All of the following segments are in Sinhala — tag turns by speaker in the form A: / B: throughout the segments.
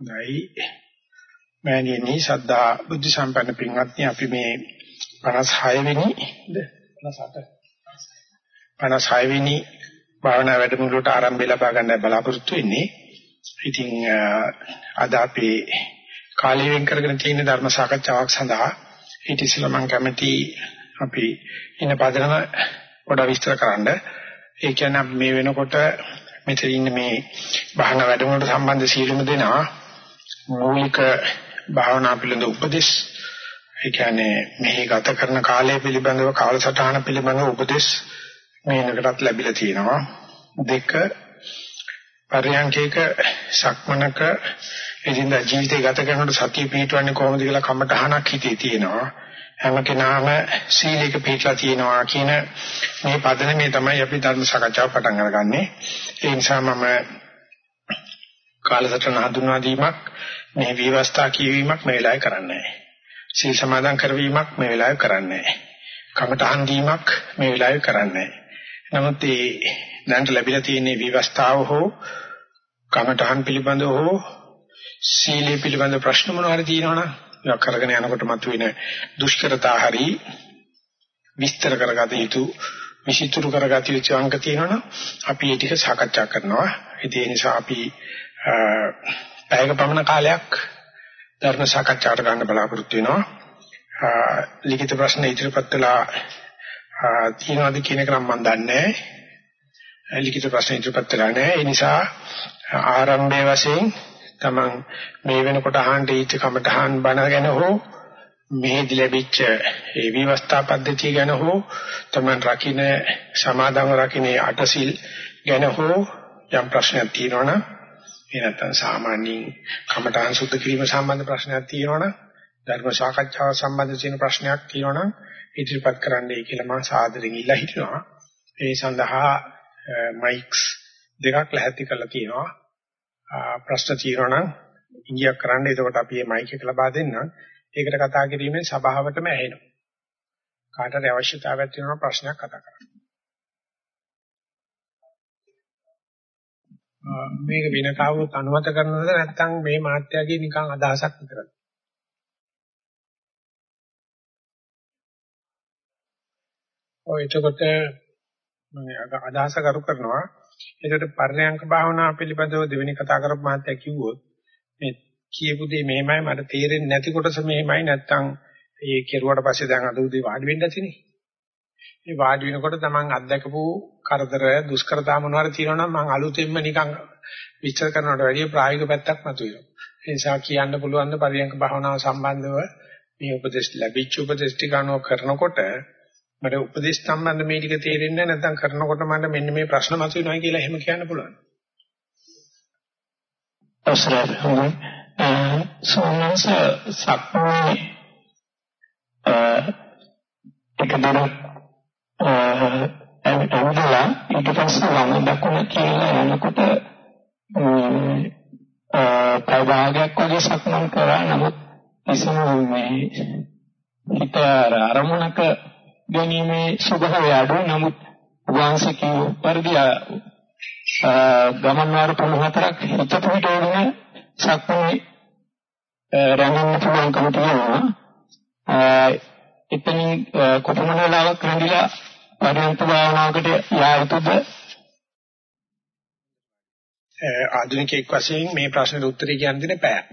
A: හොඳයි මෑණියනි සද්ධා බුද්ධ සම්පන්න පින්වත්නි අපි මේ 56 වෙනි 58 56 වෙනි භාවනා වැඩමුළුවට ආරම්භය ලබා ගන්න බලාපොරොත්තු වෙන්නේ. ඉතින් අද අපි කාලය වෙන් කරගෙන තියෙන ධර්ම සාකච්ඡාවක් සඳහා ඊට ඉස්සෙල්ලා මම කැමති අපි ඉන්න පදනම පොඩ්ඩක් විස්තර කරන්න. ඒ කියන්නේ මේ වෙනකොට මෙතන ඉන්න මේ භාවනා වැඩමුළුවට සම්බන්ධ සීලමු දෙනා මූලික භාවනා පිළිබඳ උපදෙස්. ඒ කියන්නේ මෙහි ගත කරන කාලය පිළිබඳව කාලසටහන පිළිබඳව උපදෙස් මේනකටත් ලැබිලා තියෙනවා. දෙක පරියන්කේක සක්මනක එදින්දා ජීවිතය ගත කරනකොට සතිය පිටවන්නේ කොහොමද කියලා කමටහනක් හිතේ තියෙනවා. හැම කෙනාම සීලයක පිටලා තියෙනවා කියන මේ පදනමේ තමයි අපි ධර්ම සාකච්ඡාව පටන් අරගන්නේ. ඒ නිසා මම කාලසටහන හඳුන්වා දීමක් මේ විවස්ථා කියවීමක් මේ වෙලාවේ කරන්නේ නැහැ. සීල් සමාදන් කරවීමක් මේ වෙලාවේ කරන්නේ නැහැ. කමඨහන් දීමක් මේ වෙලාවේ කරන්නේ නැහැ. නමුත් මේ දැනට ලැබිලා තියෙන විවස්ථාව හෝ කමඨහන් පිළිබඳව හෝ සීලේ පිළිබඳ ප්‍රශ්න මොනවාරි තියෙනවනම් ඒක කරගෙන යනකොට මතුවෙන දුෂ්කරතා හරි විස්තර කරගත යුතු විචිතුරු කරගත යුතු අංක තියෙනවනම් අපි ඒ ටික සාකච්ඡා කරනවා. ඒ නිසා අපි පැයක පමණ කාලයක් ධර්ම සාකච්ඡාවට ගන්න බලාපොරොත්තු වෙනවා. ලිඛිත ප්‍රශ්න ඉදිරිපත් කළා තියෙනවද කියන එක නම් මම දන්නේ නැහැ. ලිඛිත ප්‍රශ්න ඉදිරිපත් කළා නැහැ. ඒ නිසා ආරම්භයේ වශයෙන් තමන් මේ වෙනකොට අහන්න ඉච්ච කමටහන් බණ ගැන හෝ මෙහෙදි ලැබිච්ච ඒ විවස්ථා පද්ධතිය ගැන හෝ තමන් රකින්න සමාදන්ව රකින්න අටසිල් ගැන හෝ යම් ප්‍රශ්නයක් තියෙනවනම් ඒ නැත්තම් සාමාන්‍යයෙන් කමඨාන් සුද්ධ කිරීම සම්බන්ධ ප්‍රශ්නයක් තියෙනවනම් ධර්ම සාකච්ඡාව සම්බන්ධ තියෙන ප්‍රශ්නයක් තියෙනවනම් ඉදිරිපත් කරන්නයි කියලා මම සාදරයෙන් ඉල්ලා හිටිනවා. ඒ සඳහා මයික්ස් දෙකක් ලැහැත්ති කරලා තියෙනවා. ප්‍රශ්න තියෙනවනම් ඉංගියක් කරන්න. එතකොට අපි මේ මයික් එක ලබා දෙන්නම්. ඒකට කතා කිරීමෙන් සභාවටම ඇහෙනවා. කාටට අවශ්‍යතාවයක් තියෙනවා ප්‍රශ්නයක් කතා කරන්න. මේක වෙන කවුරුත් අනුමත කරනවද නැත්නම් මේ මාත්‍යාගේ නිකන් අදහසක් විතරද? ඔය එතකොට මම අදහස කරු කරනවා. එතකොට පර්ණයන්ක භාවනා පිළිබඳව දෙවෙනි කතා කරපු මාත්‍යා කිව්වොත් මේ කියපු දේ මෙහෙමයි මට තේරෙන්නේ නැති කොටස මෙහෙමයි නැත්නම් ඒ කෙරුවට පස්සේ දැන් අද උදේ වාඩි වෙන්න ඇතිනේ. මේ වාඩි වෙනකොට තමන් අත්දකපු කරදර දුෂ්කරතා මොනවාරි තියෙනවා නම් මම අලුතෙන්ම නිකන් විස්තර කරනවට වැඩිය ප්‍රායෝගික පැත්තක් මතුවෙනවා. ඒ නිසා කියන්න පුළුවන් ද පරියන්ක භාවනාව සම්බන්ධව මේ උපදේශ ලැබිච්ච උපදේශ ටික අනුව කරනකොට මට උපදේශ සම්බන්ධ මේ ටික තේරෙන්නේ නැත්නම් කරනකොට මට මෙන්න මේ ප්‍රශ්න මතුවෙනවා කියලා එහෙම කියන්න පුළුවන්.
B: අවසරයි හොඳයි. සෝනස සක්මනේ එක දරක් ඇවිදලා ඊට පස්සේ වම දකුණ කියලා යනකොට ප්‍රභාගයක් වගේ සක්මන් කරා. නමුත් කිසිම මේ හිත අරමුණක ගැනීමේ ස්වභාවය අඩු නමුත් වංශික පරිදි ගමන් වාර 54ක් හිත පිටවගෙන සක්මනේ රැඳෙන්න පුළුවන්කම තියෙනවා. එතනින් කොපමණ වෙලාවක් රැඳිලා පරිවර්ත භාවනාවකට යා යුතුද?
A: ආධුනිකයෙක් වශයෙන් මේ ප්‍රශ්නෙට උත්තරේ කියන්න දෙන්නේ පැයක්.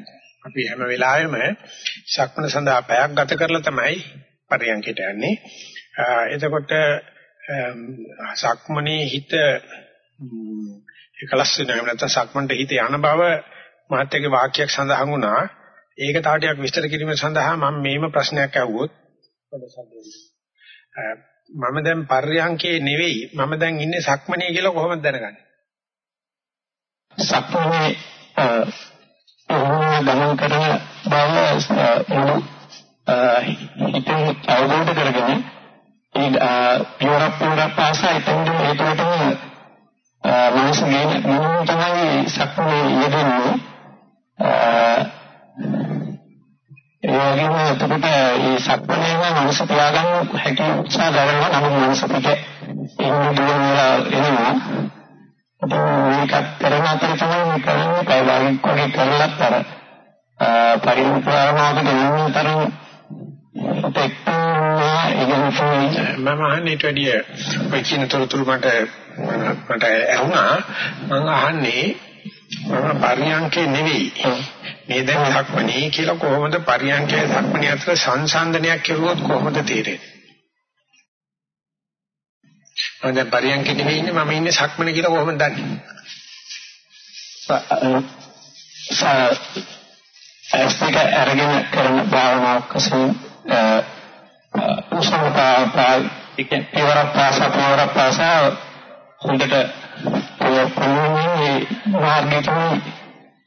A: අපි හැම වෙලාවෙම සක්මන සඳහා පැයක් ගත කරලා තමයි පරියන්කයට යන්නේ. එතකොට සක්මනේ හිත එකලස් වෙනවා නැත්නම් සක්මන්ට හිත යන බව මහත්යගේ වාක්‍යයක් සඳහන් වුණා. ඒක තව ටිකක් විස්තර කිරීම සඳහා මම මේම ප්‍රශ්නයක් අහුවොත් මම දැන් පර්යංකේ නෙවෙයි මම දැන් ඉන්නේ සක්මනේ කියලා කොහොමද දැනගන්නේ?
B: සක්මනේ ගමන් කරන බව මුළු හිතේ අවබෝධ කරගෙන ඒ පියවර පියවර පාසා ඉතින් ඒකට මනස ගෙන මොන තමයි සක්මනේ යෙදෙන්නේ ඒ වගේම එතකොට මේ සක්මණේම මනස තියාගන්න හැකි උත්සාහ කරනවා නමුත් මනස පිට ඉන්න දුවනවා එනවා. මේක කරන අතර තමයි කරන්නේ. භාගයක් වගේ කරලත් අර පරිණතවරණයකට යන්න තරම්
A: මම අහන්නේ ඊට වැඩිය ඔය කියන තොරතුරු මට මට ඇහුණා. මම අහන්නේ මම පරියන්කේ නෙවෙයි මේ දැන් ධක්මනේ කියලා කොහොමද පරියන්කේ ධක්මනේ අතර සංසන්දනයක් කෙරුවොත් කොහොමද තේරෙන්නේ? මම දැන් පරියන්කේ නෙවෙයි ඉන්නේ මම ඉන්නේ සක්මනේ කියලා කොහොමද දන්නේ?
B: ඇස්තික අරගෙන කරන භාවනාවක් වශයෙන් උසමතා ඉකෙන් පියවරක් පාසා පියවරක් පාසා හොඳට ප්‍රෝපෝනේ මාර්ගයට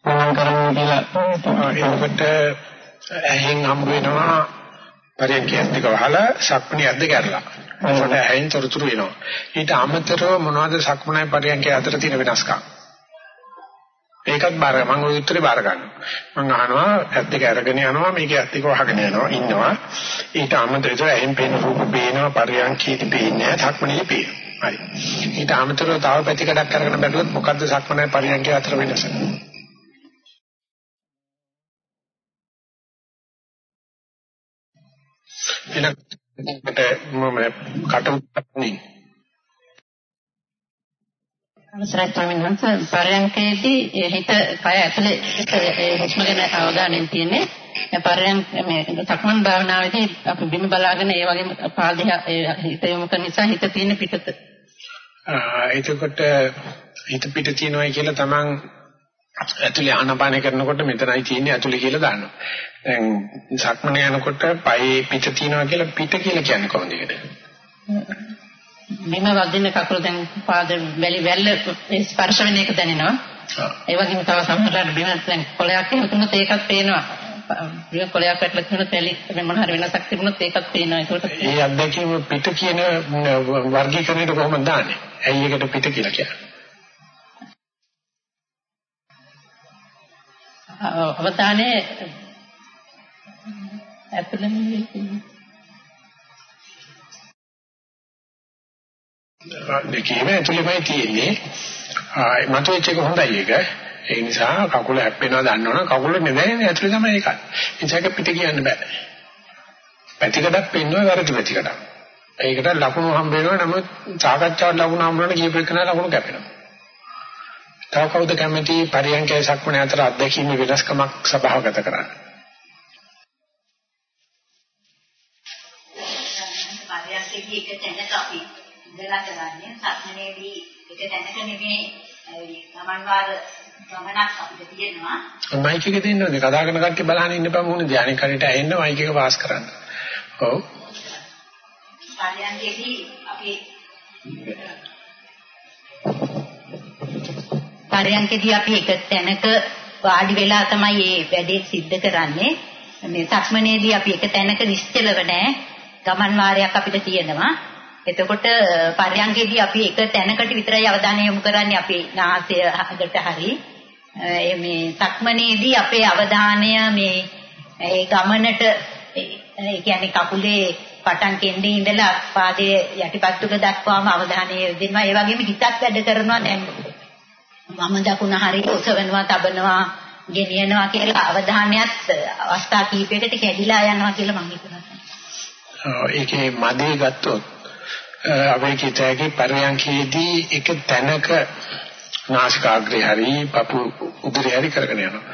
B: මම කරන්නේ කියලා.
A: ඒකට ඇහෙන් හම්බ වෙනවා පරියන්කයක් දෙක වහලා සක්මණේ අද්ද කරලා. ඒකට ඇහෙන් තොරතුරු එනවා. ඊට අමතරව මොනවද සක්මණේ පරියන්කේ අතර තියෙන වෙනස්කම්? ඒකත් බාර මම ওই උත්තරේ බාර ගන්නවා මම අහනවා ඇත් දෙක අරගෙන යනවා මේක ඇත් දෙක වහගෙන යනවා ඉන්නවා. ඊට අමතරව එහෙන් පේන රූප පේනවා පරියන්කීටි පේන්නේ සක්මණේ පේනවා. හරි. ඊට අමතරව තව පැතිකඩක් අරගෙන බැලුවොත් මොකද්ද සක්මණේ පරියන්කේ අතර වෙනස? එනකට මම කට උත්තරන්නේ
C: අවසරයි ස්වාමීන් වහන්සේ. පරයන්කේදී හිත කය ඇතුලේ හුස්ම ගැන අවධානයෙන් තියෙන්නේ. පරයන්ක මේ සක්මන් භාවනාවේදී අපි බිම බලාගෙන ඒ වගේම පාදේ හිත යොමු කරන නිසා හිත තියෙන පිටත.
A: එතකොට හිත පිට තියෙනවයි කියලා තමන් ඇතුලේ ආනපාන කරනකොට මෙතනයි තියෙන්නේ ඇතුලේ කියලා දානවා. දැන් සක්මන යනකොට පයේ පිට තියෙනවා කියලා පිට කියලා කියන්නේ කොහොමද ඒකට?
C: බිම වදින කකුල දැන් පාද වැලි වැල්ල ස්පර්ශ වෙන එක දැනෙනවා. ඒ වගේම තව සමහරවිට බිම දැන් කොලයක් එහෙම තුනත් ඒකත් පේනවා. බිම කොලයක් වැටලා තුනත් වැලි මොන හරි වෙනසක් තිබුණොත් ඒකත් පේනවා. ඒකට
A: ඒ අත්දැකීම පිට කියන වර්ගීකරණයට කොහොමද දාන්නේ? ඇයි ඒකට පිට කියලා කියන්නේ?
C: අවධානයේ ඇතුළෙම
A: දෙකේම ඇතුළෙමයි තියෙන්නේ. ආයි මතුවෙච්ච එක හොඳයි ඒක. ඒ නිසා කකුල හැප්පෙනවා දන්නවනම් කකුල නෙවෙයි ඇතුළේ තමයි ඒක. ඒසක පිට කියන්න බෑ. පැතිකඩක් පෙන්වුවා වැරදි පැතිකඩක්. ඒකට ලකුණු හම්බ වෙනවා නමුත් සාකච්ඡාවට ලකුණු හම්බ වෙන කීප එකන ලකුණු කැපෙනවා. තව කවුද කැමති පරියන්කේ සක්මණ අතර අත්දැකීම් වෙනස්කමක් සභාවගත කරන්න?
D: පරියන්කේදී එක තැනක අපි ඉඳලා කරන්නේ සක්මනේදී එක තැනක නෙමෙයි ගමන් වාර ගමනක් අපිට තියෙනවා.
A: මයික් එක දෙන්න ඕනේ. කතා කරන කට්ටිය බලහන් ඉන්න බෑ මොන ධානය කරේට ඇහෙන්න මයික් එක පාස් කරන්න. ඔව්.
D: පරියන්කේදී අපි පරියන්කේදී අපි එක තැනක වාඩි වෙලා තමයි මේ වැඩේ සිද්ධ කරන්නේ. මේ සක්මනේදී අපි එක තැනක නිශ්චලව නැහැ. ගමන් වාරයක් අපිට තියෙනවා. එතකොට පරියන්කේදී අපි එක තැනකට විතරයි අවධානය යොමු කරන්නේ අපේ නාසය අගට හරි. මේ සක්මනේදී අපේ අවධානය මේ ඒ ගමනට ඒ කියන්නේ කකුලේ පටන් කෙන්ඩේ ඉඳලා පාදයේ යටිපත්තුක දක්වාම අවධානය යොදෙනවා. ඒ වගේම හිතත් වැඩ කරනවා දැන් වම දකුණ හරි ඔසවනවා, තබනවා, ගෙනියනවා කියලා අවධානයත් අවස්ථා කීපයකට කැඩිලා යනවා කියලා මම හිතනවා.
A: ඒකේ මදේ ගත්තොත් අවේකිතයේ පරියන්කේදී එක තැනක නාසිකාග්‍රේ හරි පපු උදරේ හරි කරගෙන යනවා.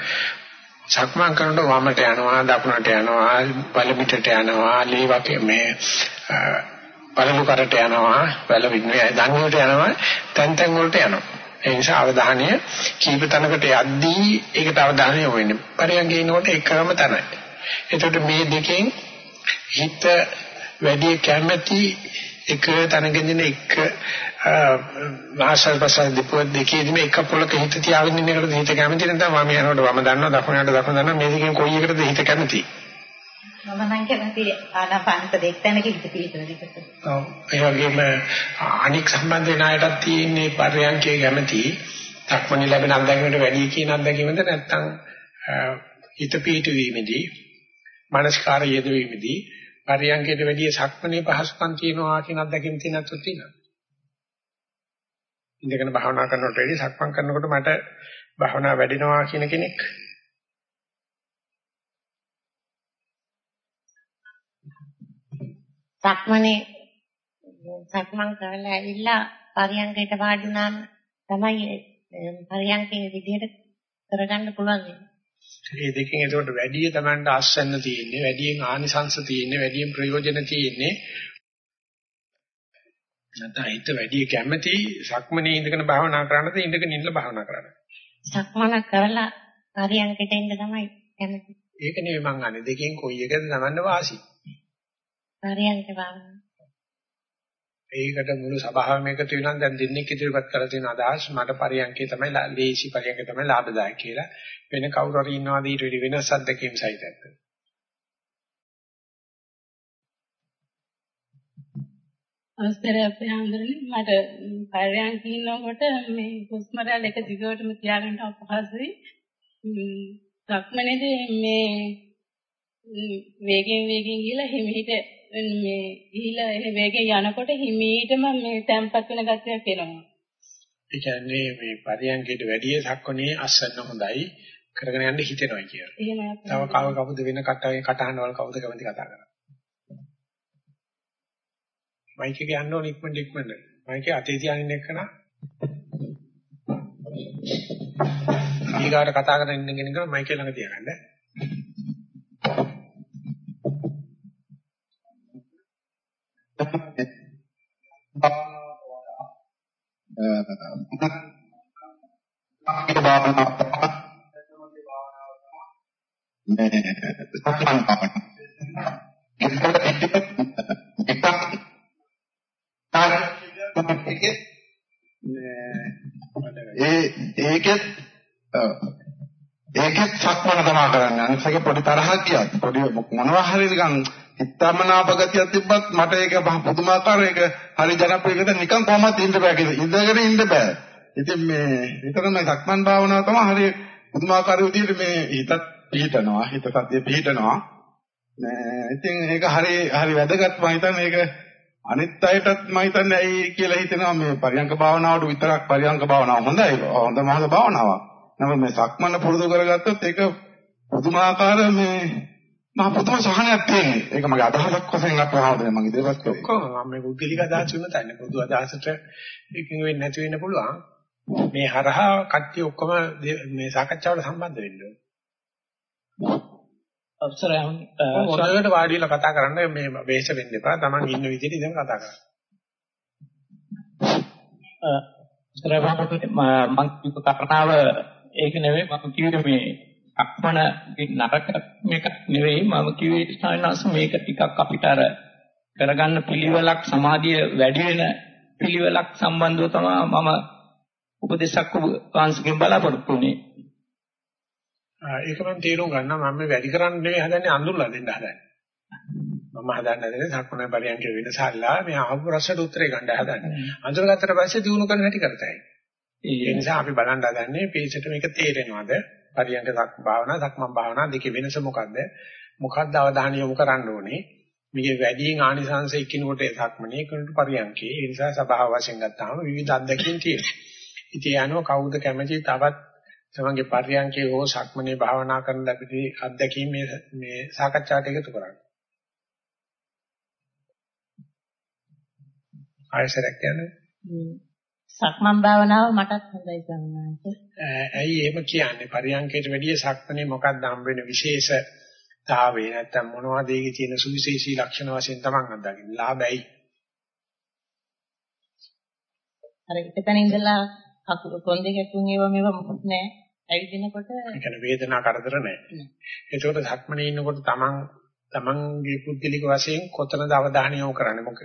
A: සක්මන් කරනකොට වමට යනවා දකුණට යනවා පළමිටට යනවා ලේ වගේ මේ පළමු කරට යනවා පළවින්නේ දකුණට යනවා තැන් තැන් වලට යනවා. ඒ නිසා අවධානය කීප තැනකට යද්දී ඒකට අවධානය යොමු වෙන්නේ. පරියන්ගේ ඉනකොට එකම තැනයි. එතකොට මේ දෙකෙන් හිත වැඩි කැමැති එක තැනකින් එක ආශල් ප්‍රසාර දීපුව දෙකේදීම එක පොලක හිත තියාගෙන ඉන්න එකට හිත කැමති නැත්නම් වම යනකොට වම දන්නවා දකුණ යනකොට දකුණ දන්නවා මේ දෙකෙන් කොයි එකටද හිත කැමති
D: මම නම් කැමති ආනාපානත දෙක් තැනක හිත පිහිටවන එකට.
A: ඔව් ඒ වගේම අනික් සම්බන්ධ වෙන අයටත් තියෙන්නේ පරයන්කේ කැමති දක්මනි ලැබෙන අත්දැකීමට වැඩි කියන අත්දැකීමද නැත්නම් හිත පිහිටවීමේදී මානසිකාර යෙදවීමේදී පරියන්කයට වැඩිය සක්මනේ පහසුකම් තියෙනවා කියන අත්දැකීම් තියෙනත් තියෙනවා. ඉඳගෙන භාවනා කරනකොට වැඩි සක්මන් කරනකොට මට භාවනා වැඩිනවා කියන කෙනෙක්
E: සක්මනේ සක්මන් කරලා ඇවිල්ලා පරියංගයට වාඩුණාම තමයි පරියංගයේ විදිහට කරගන්න පුළුවන්.
A: මේ දෙකෙන් එතකොට වැඩි තමන්ට ආස්සන්න තියෙන්නේ, වැඩියෙන් ආනිසංශ තියෙන්නේ, වැඩියෙන් ප්‍රයෝජන තියෙන්නේ. නැත්නම් හිත වැඩි කැමැති සක්මනේ ඉඳගෙන භාවනා කරන්නද ඉඳගෙන ඉන්න භාවනා කරන්නද?
E: සක්මන කරලා පරියංගයට එන්න තමයි කැමති.
A: ඒක නෙවෙයි මං අහන්නේ දෙකෙන් කොයි එකද තමන්න වාසි?
E: පරියංගට භාවනා.
A: ඒකට මුළු සභාවම එකතු වෙනවා. දැන් දෙන්නෙක් ඉදිරිපත් කරලා තියෙන අදහස් මට පරියන්කේ තමයි ලේසි පරියන්කේ තමයි ලාභදායක කියලා. වෙන කවුරු හරි ඉන්නවාද ඊට වඩා වෙනස් අත්දැකීම් සහිතද
F: අවස්ථරය අපේ හඳුනන්නේ මට පරියන්ක ඉන්නකොට මේ හුස්ම රැල්ල එක දිගටම තියාගන්න අපහසුයි. සක්මනේදී මේ වේගෙන් වේගෙන් ගිහලා හිමිහිට මේ ගිහිලා එහෙ වේගෙන් යනකොට හිමීටම මේ තැම්පත් වෙන ගතියක් එනවා.
A: ඒ කියන්නේ මේ පරියන්කේට වැඩිය සක්කොනේ අස්සන්න හොඳයි කරගෙන යන්න හිතෙනවා කියලා.
F: එහෙමයි.
A: තව කව කවුද වෙන කටේ කටහඬවල කවුද කැමති කතා කරන්නේ? මයික් එක යන්න ඕන ඉක්මනට ඉක්මනට. මයික් එක අතේ තියාගෙන ඉන්න එකන. ඊගාට කතා කරගෙන ඉන්න කෙනෙක් මයික් එක ළඟ තියාගන්න.
G: අපිට භාවනාවක් මේ සක්මන් භාවනාව. ඒ ඒකෙත් ඒකෙත් සක්මන තමයි කරන්නේ. අනිත් එක පොඩි තරහක් ගියත් පොඩි මොනවා හරි නිකන් හිතමනාප ගතියක් තිබ්බත් මට ඒක පුදුමාකාර ඒක හරි ජනප්‍රියකද නිකන් කොහොමද ඉන්න බෑ කියලා. ඉඳගෙන ඉන්න බෑ. ඉතින් මේ විතරම සක්මන් භාවනාව තමයි හරි පුදුමාකාර විදිහට මේ හිතත් පිහිටනවා. හිත සතිය පිහිටනවා. ඉතින් ඒක හරි හරි වැදගත් මම හිතන්නේ ඒක අනිත් අයටත් මම හිතන්නේ ඇයි කියලා හිතෙනවා මේ පරියංක භාවනාවට විතරක් පරියංක භාවනාව හොඳයි. හොඳ මහත භාවනාවක්. නමුත් මේ සක්මන පුරුදු කරගත්තොත් ඒක පුදුමාකාර මේ මම පුදුම සහනයක් තියෙන්නේ. ඒක මගේ අදහසක් වශයෙන් අපහාවද මම ඉදිරියට කරේ.
A: ඔක්කොම මම මේ බුද්ධිලික අදහස් වෙන තැන පොදු අදහසට එකකින් වෙන්නේ නැති වෙන්න පුළුවන්. මේ හරහා කට්ටිය ඔක්කොම මේ සාකච්ඡාවට සම්බන්ධ වෙන්න ඕනේ.
B: අවසරයි
A: හොඳට වාඩි වෙලා කතා කරන්න මේ වෙහෙස වෙන්න එපා. Taman ඉන්න විදිහට ඉඳන් කතා කරන්න.
B: අ මම කිව්ව කාරණාව ඒක නෙවෙයි මම කිව්වේ මේ අක්මන නරක මේක නෙවෙයි මම කිව්වේ ස්ථානස මේක ටිකක් අපිට අර කරගන්න පිළිවෙලක් සමාධිය වැඩි වෙන පිළිවෙලක් සම්බන්ධව තමයි මම උපදේශක් වංශකින් බලාපොරොත්තු වෙන්නේ.
A: ඒක මම තේරුම් ගන්නවා මම මේ වැඩි කරන්න නෙවෙයි හදන්නේ අඳුරලා දෙන්න හදන්නේ. මම හදන්න හදන්නේ සක්මන පරියන්ක වෙනසල්ලා මේ අහපු ප්‍රශ්නට උත්තරේ ගන්න හදන්නේ. අඳුරගත්තට පස්සේ දිනු කරන හැටි කරතයි. ඒ නිසා අපි බලන්න හදන්නේ පේසට මේක තේරෙනවද? පරියන්ක සක් භාවනා සක්මන් භාවනා දෙකේ වෙනස මොකද්ද? මොකද්ද අවධානය යොමු කරන්න ඕනේ? මේකේ වැඩියෙන් ආනිසංශ එකිනෙකට සක්මනේ කෙනෙකුට පරියන්කේ ඒ නිසා සබාව වශයෙන් ගත්තාම විවිධ අත්දැකීම් තියෙනවා. ඉතින් යනවා කවුද කැමති තවත් තමන්ගේ පරියන්කේ හෝ සක්මනේ භාවනා කරන ලැබිලි අත්දැකීම් මේ මේ සාකච්ඡාට එකතු කරන්න. ආයසරක් කියන්නේ
H: සක්මන් භාවනාව මටත් හොඳයි සම්මානට.
A: ඇයි එහෙම කියන්නේ? පරියන්කේට වැඩිය සක්මනේ මොකක්ද හම් වෙන විශේෂතාවය නැත්තම් මොනවද ඒකේ තියෙන සුවිශේෂී ලක්ෂණ වශයෙන් තමන් අඳගන්නේ? ලාභයි.
H: අර එකතන ඉඳලා කොන්දේ කැකුන් ඒවා මේවා මොකුත් නැහැ. ඇවිදිනකොට
A: ඒ කියන්නේ වේදනාව කරදර නැහැ. ඒකෝට සක්මනේ ඉන්නකොට තමන් තමන්ගේ පුද්ගලික වශයෙන් කොතනද අවධානය යොමු කරන්නේ? මොකද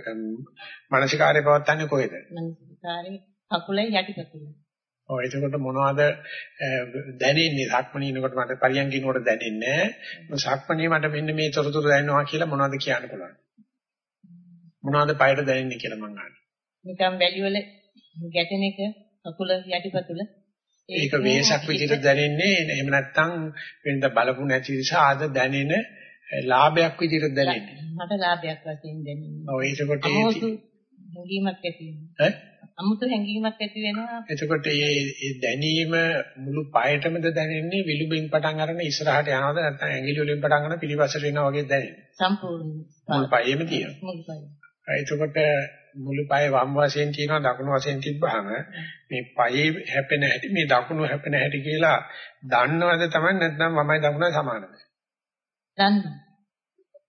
A: මානසිකාරය පවත්න්නේ කොහෙද?
H: මානසිකාරේ කකුලේ යටිපතුල.
A: ඔව් එතකොට මොනවද දැනෙන්නේ සක්මණේ ඉනකොට මට පරියන්කිනකොට දැනෙන්නේ නැහැ. සක්මණේ මට මෙන්න මේ තොරතුරු දැනෙනවා කියලා මොනවද කියන්න පුළුවන්. මොනවද පයට දැනෙන්නේ කියලා මං අහන්නේ.
H: නිකන් වැලි වල ගැටෙන එක කකුල යටිපතුල
A: ඒක වේසක් විදිහට දැනෙන්නේ එහෙම නැත්නම් වෙනද බලපු නැති නිසා ආද දැනෙන ලාභයක් විදිහට දැනෙන්නේ.
H: මට ලාභයක් වශයෙන් දැනෙන්නේ.
A: ඔව් ඒකකොට
H: ඒ හැඟීමක් ඇති වෙනවා.
A: ඈ?
I: අමුතු හැඟීමක් ඇති වෙනවා.
A: එතකොට මේ දැනීම මුළු පායටමද දැනෙන්නේ විලුඹින් පටන් අරගෙන ඉස්සරහට යනවද නැත්නම් ඇඟිලි වලින් පටන් අරගෙන පිළිපස්සට එනවා වගේ දැනෙන්නේ.
I: සම්පූර්ණ.
A: මුළු පායෙම තියෙනවා.
I: මුළු පාය.
A: එතකොට මුළු පායේ වම් වශයෙන් තියෙනවා දකුණු වශයෙන් තිබ්බහම මේ පායේ හැපෙන හැටි මේ දකුණු හැපෙන හැටි කියලා දන්නවද තමයි නැත්නම් මමයි දකුණයි සමානද?
I: දන්න.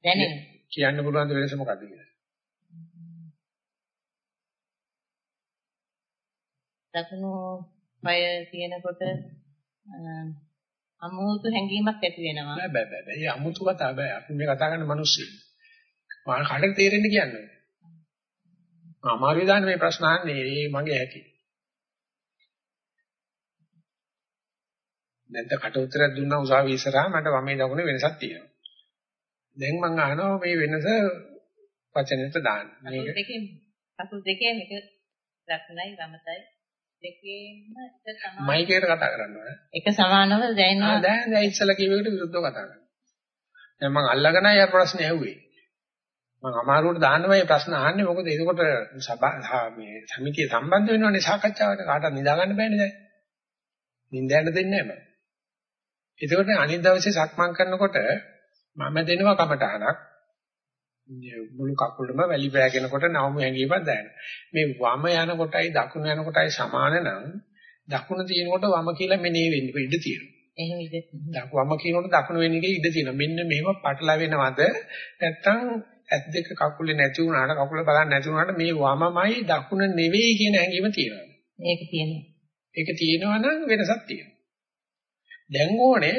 I: දැනෙන.
A: කියන්න පුළුවන් වෙනස මොකක්ද කියලා?
I: දකුණු පය තියෙනකොට අමුතු හැඟීමක් ඇති වෙනවා.
A: බෑ බෑ බෑ. මේ අමුතු කතා බෑ. අපි මේ කතා කරන මිනිස්සු. මම කඩට තේරෙන්න කියන්නේ. අමාරුයි දාන්න මේ ප්‍රශ්න අහන්නේ. ඒ මගේ හැටි. නැත්නම් කට උත්තරයක් දුන්නා උසාවිය ඉස්සරහා මට වමේ දකුණේ වෙනසක් තියෙනවා. දැන් මම අහනවා මේ වෙනස වචනෙට දාන්න.
I: මේක දෙකෙන් අසු දෙකෙන් එක දකුණයි වමතයි දෙකේම
A: මයිකේට කතා කරනවා.
I: එක සමානව දැනෙනවා.
A: ආ දැන් දැන් ඉස්සලා කියවෙකට විරුද්ධව කතා කරනවා. දැන් මම අල්ලගෙනයි අර ප්‍රශ්නේ ඇහුවේ. මම අමාරුවට දාන්නම මේ ප්‍රශ්න අහන්නේ මොකද එතකොට මේ සමිතිය සම්බන්ධ වෙනවනේ සාකච්ඡාවට කාටවත් නිදා ගන්න බෑනේ දැන්. නිින්දයන්ට දෙන්නේ නැහැ මම. එතකොට අනිත් දවසේ සක්මන් කරනකොට මම දෙනවා කමටහනක් මුළු කකුලම වැලි පෑගෙනකොට නවමු හැංගීමක් දැනෙනවා. මේ වම යන කොටයි දකුණ යන කොටයි සමාන නම් දකුණ තියෙනකොට වම කියලා මෙනේ වෙන්න ඉඩ තියෙනවා.
I: එහෙම ඉඩ.
A: වම කියනකොට දකුණ වෙන එකේ ඉඩ තියෙනවා. මෙන්න මේව පටලවෙනවද නැත්තම් ඇස් දෙක කකුලේ නැති වුණාට කකුල බලන්න නැති වුණාට මේ වමමයි දකුණ නෙවෙයි කියන හැඟීම තියෙනවා.
I: ඒක තියෙනවා.
A: ඒක තියෙනවා නම් වෙනසක් තියෙනවා. දැන් ඕනේ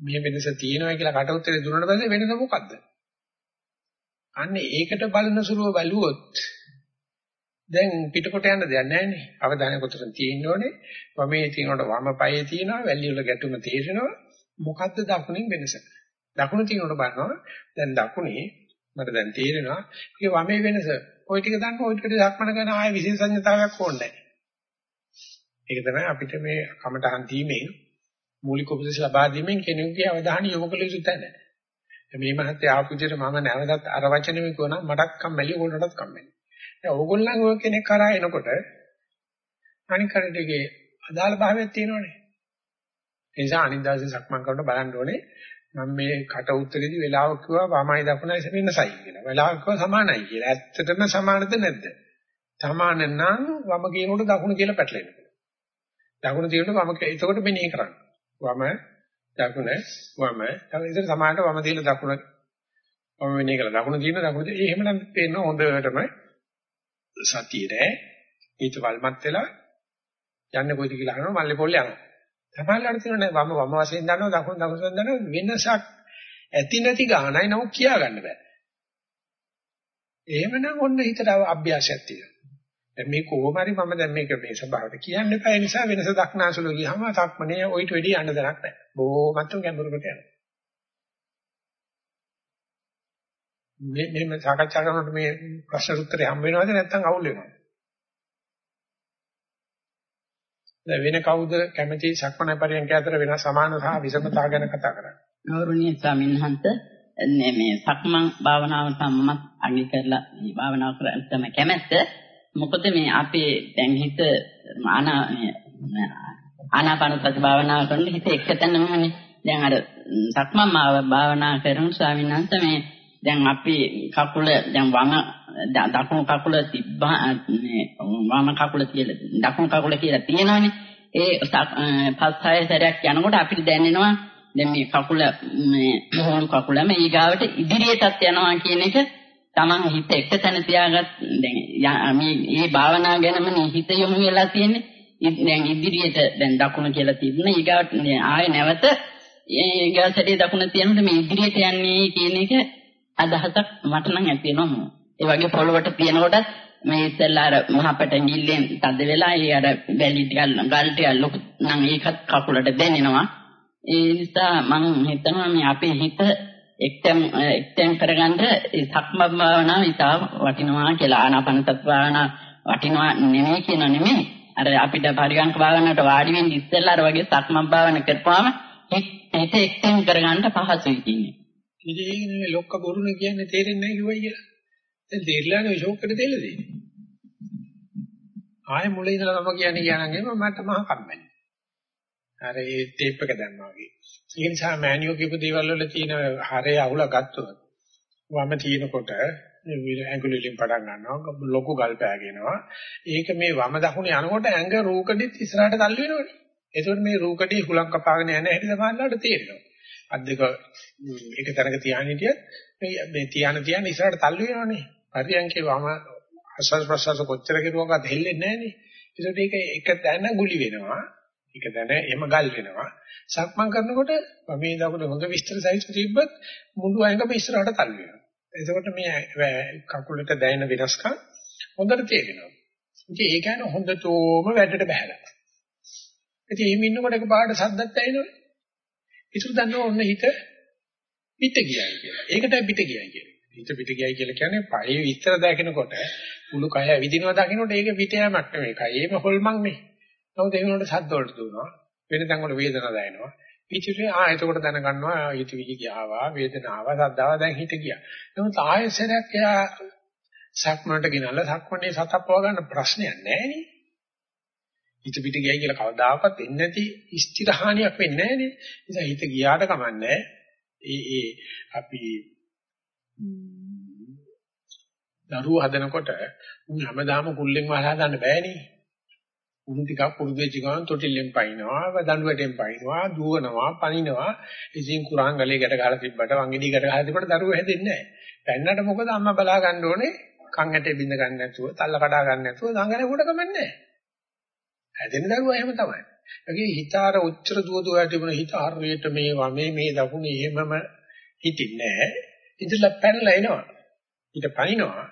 A: මේ වෙනස තියෙනවා කියලා කට උත්තරේ දුන්නාට පස්සේ වෙනස මොකද්ද? අන්න ඒකට බලන සුළුව බැලුවොත් දැන් පිටකොට යන්න දෙයක් නැහැ නේ. අවධානය කොතන තියෙන්න ඕනේ? වමේ තියෙනකොට වම පයේ තියෙනවා, වැල්ලි වල ගැටුම තේරෙනවා. මොකද්ද දකුණින් වෙනස? දකුණ තියෙනකොට බලනවා දැන් දකුණේ මට දැන් තේරෙනවා ඒක වමේ වෙනස. ওই ටික දන්න ওই ටික දක්මන කරන ආයේ විශේෂඥතාවයක් ඕනේ නැහැ. ඒක තමයි අපිට මේ කමටහන් දීමෙන් මූලික උපදෙස් ලබා දීමෙන් කෙනෙකුගේ අවධානය යොමු කළ යුතු තැන. මේ මහත්තයා ආපු විදිහට මම නැවතත් අර වචනෙම කියනවා මටත් කම්මැලි ඕගොල්ලන්ටත් කම්මැලි. දැන් ඕගොල්ලන් ඔය කෙනෙක් කරා එනකොට අනික් කටටගේ අදාළ භාවයක් තියෙනවනේ. ඒ නිසා අනිත් දවසේ සක්මන් කරනකොට බලන්න ඕනේ මම මේ කට උත්තරේදී වෙලාව කිව්වා වමයි දකුණයි වෙනසයි කියලා. වෙලාව කිව්වා සමානයි කියලා. ඇත්තටම සමානද නැද්ද? සමාන නම් වම කියනකොට දකුණ කියලා පැටලෙනවා. දකුණ තියෙනකොට වම එතකොට මෙනේ කරන්න. වම දකුණ වම. තමයි ඉතින් සමානට වම තියලා දකුණ. වම වෙන්නේ කියලා. දකුණ තියෙන දකුණ ඒ එහෙමනම් පේන්න හොඳටම සතියේ ඊට වල්මත් වෙලා යන්නේ කොයිද කියලා අහනවා මල්ලේ පොල්ලේ යනවා. සමානලාට තියෙන නෑ. වම වම වශයෙන් දන්නවා දකුණ දකුණ වශයෙන් දන්නවා. වෙනසක් ඇති නැති ගානයි නමුත් කියා ගන්න බෑ. එහෙමනම් ඔන්න හිතට අභ්‍යාසයක් තියෙනවා දැන් මේ කොහොම හරි මම දැන් මේක මේ ස්වභාවයට කියන්න එපා ඒ නිසා වෙනස දක්නාසුල ගියාම සක්මනේ ඔයිට වැඩි යන්න දරක් නැහැ. බොහොමත්ම ගැඹුරකට යනවා. මේ මේ සාකච්ඡා කරනකොට මේ ප්‍රශ්න උත්තරේ හම් වෙනවද නැත්නම් අවුල් වෙනවද? දැන් වෙන කවුද කැමති සක්මන පරියන්ක අතර වෙන සමාන සහ විෂමතා ගැන කතා කරන්නේ?
C: ගෞරවනීය ස්වාමීන් වහන්සේ මේ සක්මන් භාවනාව තමත් අගය කරලා මේ භාවනාව කරන්න තමයි කැමැත්ත. මොකද මේ අපේ දැන් හිත ආනාපානසති භාවනාව කරන හිත එකතැනමනේ. දැන් අර සක්මන් භාවනා කරන ස්වාමීන් වහන්සේ මේ දැන් අපි කකුල දැන් වම දකුණු කකුල තිබ්බා මේ වම කකුල කියලා දකුණු කකුල කියලා තියෙනවනේ. ඒ පස් හය සැරයක් යනකොට අපිට දැනෙනවා දැන් මේ කකුල මේ මොහොන් කකුලම ඊගාවට ඉදිරියටත් යනවා කියන එක Taman හිත එක තැන තියාගත් දැන් මේ මේ භාවනා ගැනම හිත යොමු වෙලා තියෙන්නේ. දැන් ඉදිරියට දැන් දකුණ කියලා තිබුණා. ඊගාවට ආයේ නැවත ඊගාසටේ දකුණ තියනකොට මේ ඉදිරියට යන්නේ කියන එක අදහසක් මට නම් ඇති වෙනවා. ඒ වගේ පොළොවට තියනකොට මේ ඉස්සෙල්ලා අර මහපටංගිල්ලෙන් තද වෙලා ඒ අර වැලි ටික ගල් ටික ලොකු නම් ඒකත් කකුලට දැනෙනවා. ඒ නිසා මම හිතනවා මේ අපේ හිත එක්තෙන් එක්තෙන් කරගන්න සක්ම භාවනාව ඉතා වටිනවා කියලා ආනාපානසත් භාවනාව වටිනවා නෙමෙයි කියන නෙමෙයි අර අපිට පරිගණක භාවනාවට වාඩි වෙන්න ඉස්සෙල්ලා අර වගේ සක්ම භාවන කරපුවාම හිත එක්තෙන් කරගන්න පහසුයි කියන්නේ.
A: ඉතින් මේ ලොක්ක බොරුනේ කියන්නේ තේරෙන්නේ නැහැ කිව්වයි කියලා. දැන් තේරිලානේ ෂෝක් එකට දෙලා දෙන්නේ. ආයෙ මුල ඉඳලා මම කියන්නේ කියනගේම මට මහා කම්මැලි. අර ඒ ටේප් එක දැම්මා වගේ. ඒ නිසා මෑනියෝ කියපු දේවල් වල තියෙන හරය අහුල ගත්තොත් වම තියෙනකොට ඇඟිලි වලින් පටන් ගන්නවා ලොකු ගල් පෑගෙනවා. ඒක මේ වම දකුණ යනකොට ඇඟ රූකඩෙත් ඉස්සරහට තල්ලු වෙනවනේ. ඒකෝට මේ රූකඩේ හුලං කපාගෙන යන හැටි සමානලාට තේරෙනවා. අත් දෙක එක තැනක තියාගෙන හිටියත් මේ මේ තියාන තියාන ඉස්සරහට තල්ලු වෙනවනේ. පරියන්කේ වම අසස් ප්‍රසස් කොච්චර කෙරුවකත් හෙල්ලෙන්නේ නැහනේ. ඒකට ඒක එක තැන ගුලි වෙනවා. එක තැන එම ගල් වෙනවා. සක්මන් කරනකොට මේ දකුණ හොඳ විස්තර සහිත තිබ්බත් මුළු අයකම ඉස්සරහට තල්ලු වෙනවා. එතකොට මේ කකුලට දැනෙන වෙනස්කම් හොඳට තේරෙනවා. ඉතින් ඒ කියන්නේ හොඳටම වැඩට බහැලා. ඉතින් එහෙම ඉන්නකොට එකපාරට සද්දත් ඇහෙනවනේ. ඉතුරු දන්නව ඔන්න හිත පිට ගියයි කියලා. ඒකටයි පිට ගියයි කියන්නේ. හිත පිට ගියයි කියලා කියන්නේ පයේ විස්තර දැකිනකොට මුළු කය ඇවිදිනවා දකින්නට ඒක පිට යamak නෙමෙයි. කයේම හොල්මන් නේ. නමුත් ඒ වෙනකොට සද්ද වලට දුවනවා. වෙන තැන් වල වේදනාවක් දැනෙනවා. පිටිසේ ආ එතකොට දැනගන්නවා හිතවිලි ගියාවා වේදනාව සද්දාව දැන් හිත ගියා. නමුත් ආයෙසරයක් එයා සක්මනට ගෙනල්ලා සක්මනේ සතප්පව ගන්න ප්‍රශ්නයක් නැහැ නේ. හිත පිට ගියයි කියලා කවදාකවත් එන්නේ නැති ස්ථිරහානියක් වෙන්නේ නැහැ නේ. නිසා හිත ගියාට කමන්නේ ඒ ඒ අපි දරුවෝ හදනකොට උන් හැමදාම කුල්ලෙන් වහලා දාන්න බෑනේ. උන් ටිකක් පුරුදු වෙච්ච ගමන් තොටිල්ලෙන් පයින්නවා, දඬුවටෙන් පයින්නවා, දුවනවා, පනිනවා. ඉතින් කුරාංගලේ ගැට ගහලා තිබ්බට, වංගෙඩි ගැට ගහලා තිබ්බට දරුවෝ හැදෙන්නේ නැහැ. පැන්නට මොකද අම්මා බලා ගන්න ඕනේ කන් ඇටේ බින්ද ගන්න නැතුව, තල්ල කඩා ගන්න නැතුව දඟලේ කොට කමන්නේ නැහැ. හැදෙන දරුවා එහෙම තමයි. ඒකේ හිතාර උච්චර දුව දුව තිබුණ හිත හරියට මේ වමේ මේ දකුණේ එහෙමම හිටින්නේ නැහැ. ඉතින්ලා පැනලා එනවා. ඊට පනිනවා.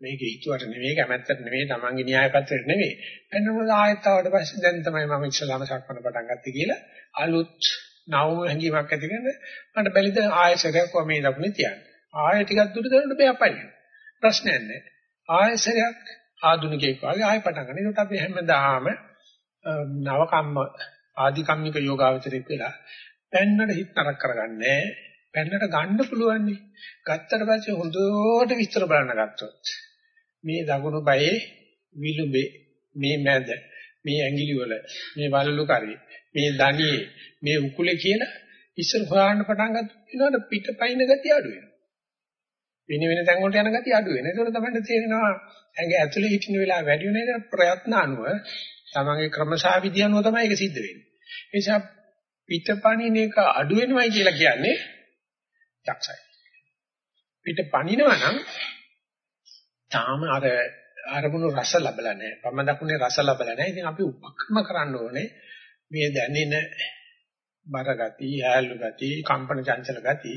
A: මේක හිතුවට නෙවෙයි කැමැත්තට නෙවෙයි තමන්ගේ න්‍යාය පත්‍රයට නෙවෙයි. එන්නකොට ආයෙත් ආවට පස්සේ දැන් තමයි මම ඉස්සලාම සක්මන පටන් ගත්තේ කියලා අලුත් නවම හැඟීමක් ඇති කරගෙන මට බැලිද ආයෙසරයක් වමේ දකුණේ තියන්න. ආයෙ ටිකක් දුර දරන්න බෑ අපයි. ප්‍රශ්නයක් නැහැ. ආයෙසරයක් ආධුනිකයෙක් වගේ ආයෙ පටන් ගන්න. ඒකට අපි හැමදාම නව කම්ම ආදි කම්මික යෝගාවචරයක් වෙලා පැන්නට හිත තරක් කරගන්නේ පැන්නට ගන්න පුළුවන් නේ. ගත්තට පස්සේ හොඳට විස්තර බලන්න ගත්තොත් මේ දකුණු බයේ විලුඹේ මේ මැද මේ ඇඟිලි වල මේ වලලු කරේ මේ දණියේ මේ උකුලේ කියන ඉස්සර හොයන්න පටන් ගත්තොත් පිටපයින් ගතිය අඩු වෙනවා. වෙන වෙන තැන් වලට යන ගතිය අඩු වෙනවා. ඒකෝට තමයි තේරෙනවා ඇඟ ඇතුලේ හිටින වෙලාව වැඩි වෙන එක ප්‍රයත්න අනුව තමන්ගේ ක්‍රමශාවිදි අනුව තමයි ඒක සිද්ධ වෙන්නේ. ඒ නිසා පිටපණින එක අඩු වෙනවයි කියලා කියන්නේ දක්ෂයි. පිට පණිනවා නම් තාම අර අරමුණු රස ලැබලා නැහැ. වම දකුණේ රස ලැබලා නැහැ. ඉතින් අපි උපක්‍රම කරන්න ඕනේ මේ දැනෙන බර ගති, ඈලු ගති, කම්පන චංචල ගති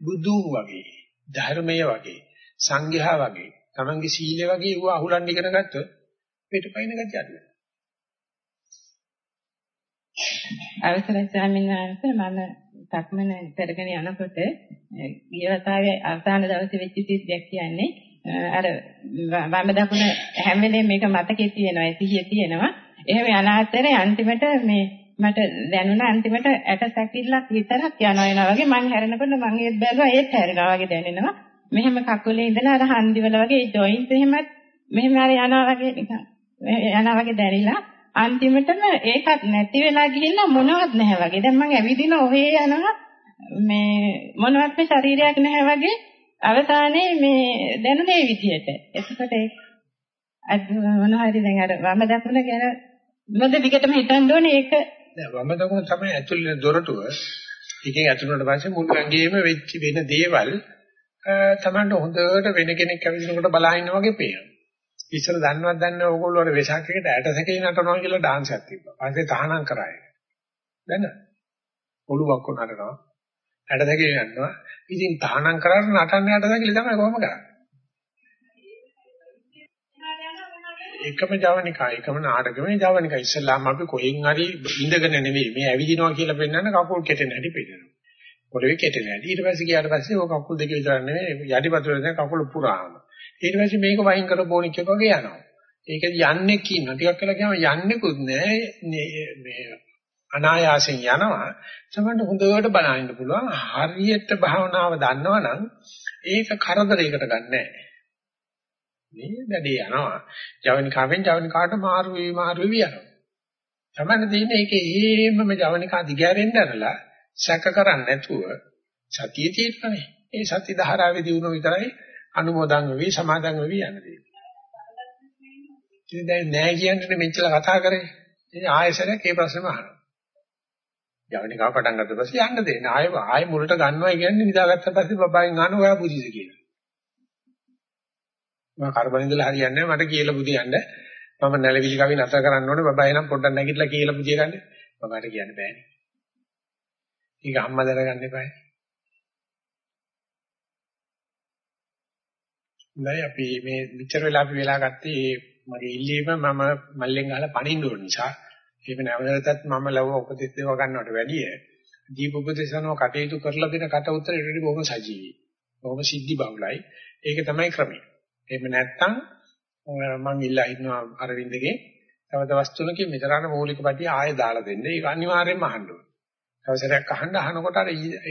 A: බුදු වගේ, ධර්මයේ වගේ, සංඝයා වගේ, තමන්ගේ සීලය වගේ ඌ අහුලන්න ඉගෙන ගත්තොත් පිටපයින් ගතිය අඩු වෙනවා.
I: අවසරයි ස්වාමීන් වහන්සේ මම සක්මන කරගෙන යනකොට ගියවතාවේ අවසාන දවසේ වෙච්ච සිද්ධියක් කියන්නේ අර වම දකුණ හැම වෙලේම මේක මතකේ තියෙනවා සිහිය තියෙනවා. එහෙම යන අතරේ අන්තිමට මේ මට දැනුණා අන්තිමට ඇට සැකිල්ලක් විතරක් යනවා එනවා වගේ මං හැරෙනකොට මං ඒත් බැලුවා ඒත් හැරෙනවා වගේ දැනෙනවා. මෙහෙම කකුලේ ඉඳලා අර හන්දිවල වගේ ජොයින්ට් එහෙමත් මෙහෙම හරි යනවා වගේ නිකන් යනවා වගේ දැරිලා අන්තිමටම ඒකත් නැති වෙලා ගිහිල්ලා මොනවත් නැහැ වගේ. දැන් මම ඇවිදින ඔහේ යනවා මේ මොනවත් මේ ශරීරයක් නැහැ වගේ අවසානයේ මේ දැනුනේ මේ විදිහට. එතකොට අද මොන හරි දැන් අර වම දකුණ ගැන මොකද විකටම හිතන්න ඕනේ ඒක
A: නෑ වම දකුණ තමයි ඇතුළේ දොරටුව. එකෙන් ඇතුළට පස්සේ මුළු ඇඟේම වෙච්ච වෙන දේවල් තමන්ට හොඳට වෙන කෙනෙක් ඇවිදිනකොට බලා ඉන්නා වගේ පේනවා. ඉස්සර දන්නවත් දන්නේ ඕගොල්ලෝ අර වෙසක් එකට ඇටසකේ නටනවා කියලා ඩාන්ස් එකක් තිබ්බා. පස්සේ තහනම් කරා ඒක. දැන් ඔළුවක් උනනවා. ඇටසකේ යනවා. ඉතින් තහනම් කරාට නටන්නේ ඇටසකේ තමයි කොහොම කරන්නේ. එකම ජවනිකා එකම නාටකමේ ජවනිකා ඉස්සල්ලාම අපි කොහෙන් හරි ඉඳගෙන නෙවෙයි මේ ඇවිදිනවා කියලා පෙන්වන්න කකුල් කෙටෙන හැටි පෙන්නනවා. පොළවේ කෙටෙන හැටි. ඊට පස්සේ ගියාට පස්සේ ඔය කකුල් දෙක විතර නෙවෙයි යටිපතුල දැන් කකුල පුරාම. ඊට පස්සේ මේක වයින් කරපෝනික් එක වගේ යනවා. ඒක යන්නේ කින්න ටිකක් වෙලා ගියාම යන්නේකුත් නෑ මේ අනායාසයෙන් යනවා. සමහරවිට හොඳට බලන්න පුළුවන්. හරියට භාවනාව දන්නවනම් ඒක කරදරයකට ගන්නෑ. මේ වැඩේ යනවා. ජවනිකාවෙන් ජවනිකාට මාරු වෙවි මාරු වෙවි යනවා. තමන්න තියෙන්නේ ඒකේ හේමම ජවනිකා දිගෑරෙන්න ඇරලා සැක කරන්නේ නැතුව සතිය තියෙන්නේ. ඒ සති ධාරාවේ දිනු විතරයි අනුමෝදන් වෙවි සමාදන් වෙවි යන්නේ. ඉතින් දැන් නෑ කියන්නේ මෙච්චර කතා කරේ. ඉතින් ආයෙසරයක් ඒ ප්‍රශ්නේම අහනවා. ජවනිකාව පටන් ගත්ත පස්සේ යන්න දෙන්න. ආයෙ ආයෙ මුලට ගන්නවා කියන්නේ නිදාගත්ත පස්සේ බබායින් අහන ඔයා පුදිද කියලා. මම කරබන් ඉඳලා හරියන්නේ මට කියලා බුදියන්න. මම නැලවිලි කවි නතර කරන්න ඕනේ බබායි නම් පොඩ්ඩක් නැගිටලා කියලා බුදිය ගන්න. බබාට කියන්න බෑනේ. ඒක අම්මා දැනගන්න එපායි. නෑ අපි මේ විචර වෙලා අපි වෙලා ගත්තේ මගේ ඉල්ලීම මම මල්ලෙන් ගහලා පණින්න ඕන නිසා ඒක නැවතත් මම ලව උපදෙස් දෙව ගන්නවට වැඩිය දීප උපදේශනෝ කටයුතු කරලා දෙන කට උත්තරේ රෙඩි බොහොම සජීවී. බොහොම සිද්ධි බහුලයි. ඒක තමයි ක්‍රමය. එහෙම නැත්නම් මම ඉල්ලා ඉන්නවා අරවින්දගේ තව දවස් තුනකින් මෙතරම් මූලික පැටි ආයෙ දාලා දෙන්න. ඒක අනිවාර්යෙන්ම අහන්න ඕනේ. තවසරයක් අහන්න අහනකොට අර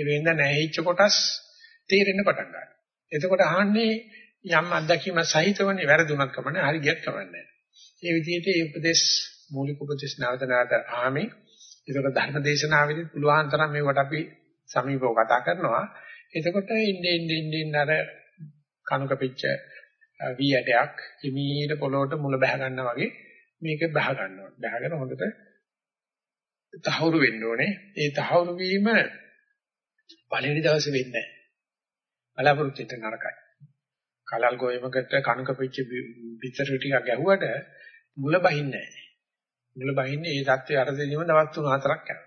A: වෙනද නැහිච්ච කොටස් තේරෙන්න පටන් ගන්නවා. එතකොට අහන්නේ යම් අත්දැකීම සහිතවනේ වැරදුනක් කමන්නේ හරි ගියත් කමන්නේ. ඒ විදිහට මේ උපදේශ මූලික උපදේශ නැවත නැවත ආමේ ඒක ධර්ම දේශනාවෙදි පුළුවන් තරම් මේකට අපි සමීපව කතා කරනවා. එතකොට ඉන්නේ ඉන්නේ ඉන්නේ අර කණුක පිච්ච වී ඇටයක් හිමීට පොළොවට මුල බහ ගන්නවා වගේ මේක බහ ගන්නවා. බහගෙන හොඳට තහවුරු වෙන්න ඕනේ. ඒ තහවුරු වීම පළවෙනි දවසේ වෙන්නේ නැහැ. බලාපොරොත්තු වෙන්න නරකයි. කලල් ගොයමකට කණක පිච්ච පිටර ටිකක් ගැහුවට මුල බහින්නේ නැහැ. මුල බහින්නේ ඒ தත්ත්වය අරදෙනීම දවස් 3-4ක් යනවා.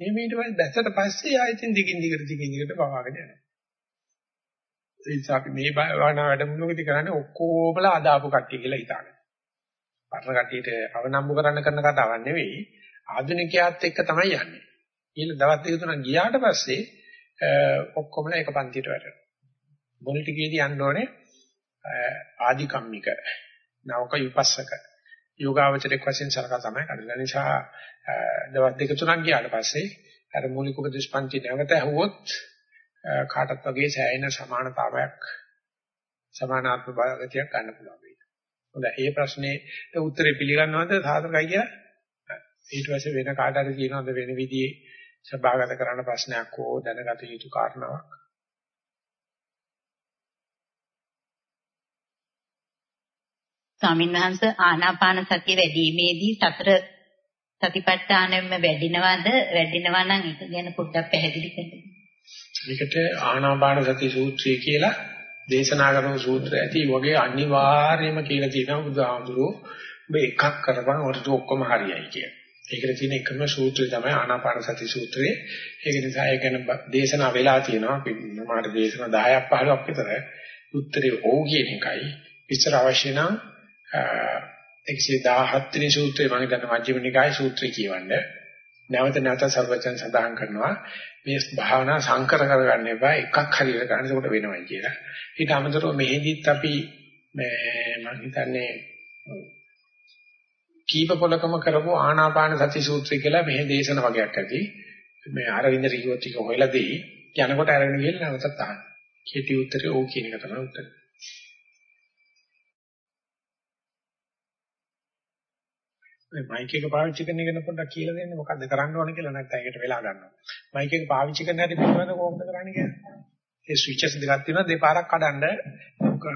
A: මේ ඊට පස්සේ දැසට පස්සේ ආයෙත් දිගින් දිගට දිගින් දිගට පවාගෙන යනවා. ඒ නිසා අපි මේ භාවනා වැඩමුළුවකදී කරන්නේ ඔක්කොමලා අදාපු කට්ටිය කියලා හිතාගෙන. පරණ කට්ටියට අවනම්බු කරන්න කරන කතාවක් නෙවෙයි ආධුනිකයාත් එක්ක තමයි යන්නේ. ඊළ දවස් දෙක තුනක් ගියාට පස්සේ ඔක්කොමලා එක පන්තියට වැටෙනවා. මොල් ටිකේදී යන්න ඕනේ ආධිකම්මික නවක විපස්සක යෝගාවචරයක් වශයෙන් සලකා තමයි කරන්නේ. නිසා දවස් දෙක තුනක් ගියාට පස්සේ අර මූලික උපදේශ පන්ති නැවත ඇහුවොත් කාටත් වගේ සෑහෙන සමානතාවයක් සමානාත්ම භාගතියක් ගන්න පුළුවන් වෙයි. හොඳයි. මේ ප්‍රශ්නේ උත්තරේ පිළිගන්නවද සාධකයි කියලා? ඊට පස්සේ වෙන කාට හරි කියනවද වෙන විදිහේ සභාගත කරන්න ප්‍රශ්නයක් හෝ දැනගත යුතු කාරණාවක්?
D: ස්වාමීන් වහන්සේ ආනාපාන සතිය වැඩිීමේදී සතර සතිපට්ඨානෙම වැඩිනවද වැඩිනවා නම් ඒක ගැන පොඩ්ඩක් පැහැදිලි කරන්න.
A: මේකට ආනාපාන සති සූත්‍රය කියලා දේශනා කරන සූත්‍රය ඇති වගේ අනිවාර්යයෙන්ම කියලා තියෙනවා බුදුහාමුදුරුවෝ ඔබ එකක් කරපන් වලට ඔක්කොම හරියයි කියන. ඒකට තියෙන එකම සූත්‍රය තමයි ආනාපාන සති සූත්‍රය. ඒක නිසා ඒක ගැන දේශනා වෙලා තියෙනවා. මට දේශනා 10ක් 15ක් විතර උත්තරේ ඔව් කියන එකයි. ඉස්සර අවශ්‍ය නම් 117 වෙනි සූත්‍රය මම හිතන්නේ මජ්ක්‍ධිම නිකායේ සූත්‍රය කියවන්නේ. නැවත නැවත සර්වචන් සඳහන් කරනවා මේ භාවනා සංකර කරගන්න එපා එකක් හරියට ගන්න ඒකට වෙනවයි කියලා. ඊට අමතරව මෙහෙදිත් අපි මේ මම හිතන්නේ කීප පොලකම කරපු ආනාපාන සති සූත්‍රය කියලා මෙහෙ දේශන වගේක් ඇති. මේ අරවින්ද රියෝ ටික හොයලා දෙයි. යනකොට අරගෙන ගිහලා නැවතත් අහන්න. කෙටි උත්තරේ ඕක කියන එක තමයි උත්තරේ. මේ මයික් එක පාවිච්චි කරන එක පොඩ්ඩක් කියලා දෙන්න මොකද්ද කරන්න ඕන කියලා නැත්නම් ඒකට වෙලා ගන්නවා. මයික් එක පාවිච්චි කරන හැටි පිළිබඳව කොහොමද කරන්නේ කියලා. ඒ ස්විචස් දෙකක් තියෙනවා දෙපාරක් කඩන්න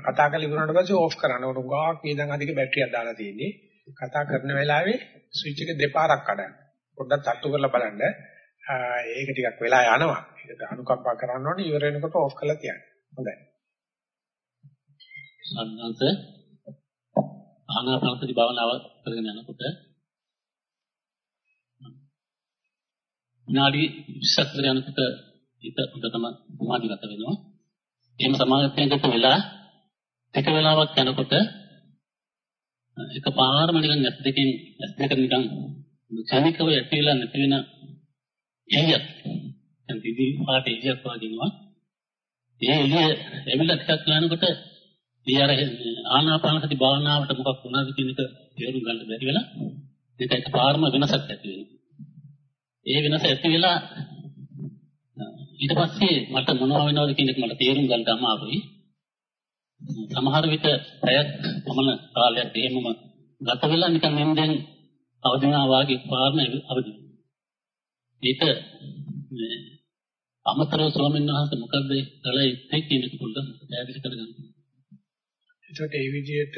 A: කතා කරලා ඉවරනට පස්සේ ඕෆ් කරන්න. උඩ ගාක් වේදන් අධික බැටරියක් දාලා තියෙන්නේ. කතා කරන වෙලාවේ ස්විච් එක දෙපාරක් කඩන්න. පොඩ්ඩක් තට්ටු කරලා බලන්න. ඒක ටිකක් වෙලා යනවා. ඒකට අනුකම්පා කරන්න ඕනේ ඉවර වෙනකොට ඕෆ් කරලා තියන්න. හොඳයි.
J: සම්මාන්ත ආනාපානසති භාවනාව කරගෙන යනකොට විනාඩි 20ක් විතර යනකොට හිත හොඳටම සමාධිගත වෙනවා. එහෙම සමාධියට වෙලා ටික වෙලාවක් යනකොට එකපාරම නිකන් ඇස් දෙකෙන් ඇස් දෙක නිකන් ක්ෂණිකව ඇතිලා නැති වෙන එළියක්. දැන් දිවි පාට එළියක් වදිනවා. ඒ එළිය එවිලා ටිකක් යනකොට ඒ අර ආනාපානසති භාවනාවට මොකක් වුණාද කියන එක තේරුම් ගන්න බැරි වෙලා ඒක එකපාරම වෙනසක් ඇති වෙනවා. ඒ වෙනස ඇති වෙලා ඊට පස්සේ මට මොනව වෙනවද කියන එක මට තේරුම් ගන්න අමාරුයි. සමහර විට පැයක් පමණ කාලයක් එහෙමම ගත වෙලා නිකන් නින්දෙන් අවදිනා වාගේ පාරණ අවදි. ඒක මේ අමතරව ස්වාමීන් වහන්සේ මොකද්ද කළේ ඉන්නේ කියන එක පොඩ්ඩක් පැහැදිලි කරගන්න.
A: ඒකට ඒ විදිහට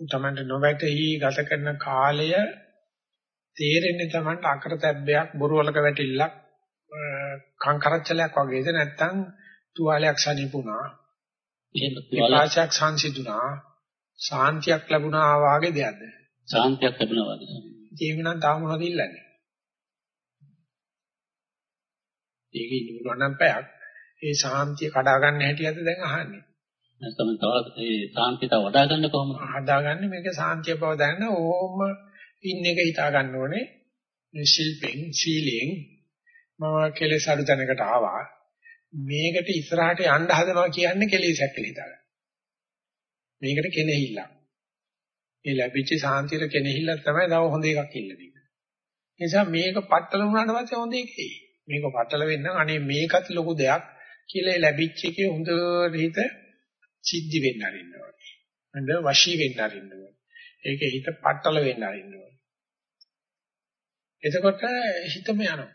A: තමන්ට නොවැටහි ගත කරන කාලය තේරෙන්නේ තමන්ට අකරතැබ්බයක් බොරුවලක වැටිල්ලක් කංකරච්චලයක් වගේද නැත්නම් තුවාලයක් සනීපුණා.
J: එහෙම තුවාලයක්
A: විපාචයක් සංසිඳුණා. සාන්තියක් ලැබුණා වාගේ දෙයක්ද?
J: සාන්තියක් ලැබුණා වගේ.
A: ඒක නම් තාම මොනවද ඉල්ලන්නේ? ඒක ඉන්න පුළුවන් නම් පැයක්. ඒ සාන්තිය කඩා ගන්න හැටියද දැන් අහන්නේ.
J: නැත්නම් තවත් ඒ සාන්තියට වඩා ගන්න කොහොමද?
A: හදාගන්නේ මේක සාන්තිය බව දැනන ඕම ඉන්න එක හිතා ගන්න ඕනේ මේ ශිල්පෙන් සීලෙන් මම කෙලෙස් අඩු තැනකට ආවා මේකට ඉස්සරහට යන්න හදනවා කියන්නේ කෙලෙසක් කියලා හිතා ගන්න. මේකට කෙනෙහිල්ල. මේ ලැබිච්ච සාන්තියට කෙනෙහිල්ල තමයි තව හොඳ එකක් ඉල්ලන්නේ. ඒ නිසා මේක පట్టල වුණාට පස්සේ හොඳ එකේ. මේක පట్టල වෙන්න අනේ මේකත් ලොකු දෙයක් කියලා ලැබිච්ච එකේ හොඳට හිත සිද්ධි වෙන්න අරින්නවා. හඳ වශී වෙන්න අරින්නවා. ඒකේ හිත පටල වෙන්න අරින්න ඕනේ. එතකොට හිතම යනවා.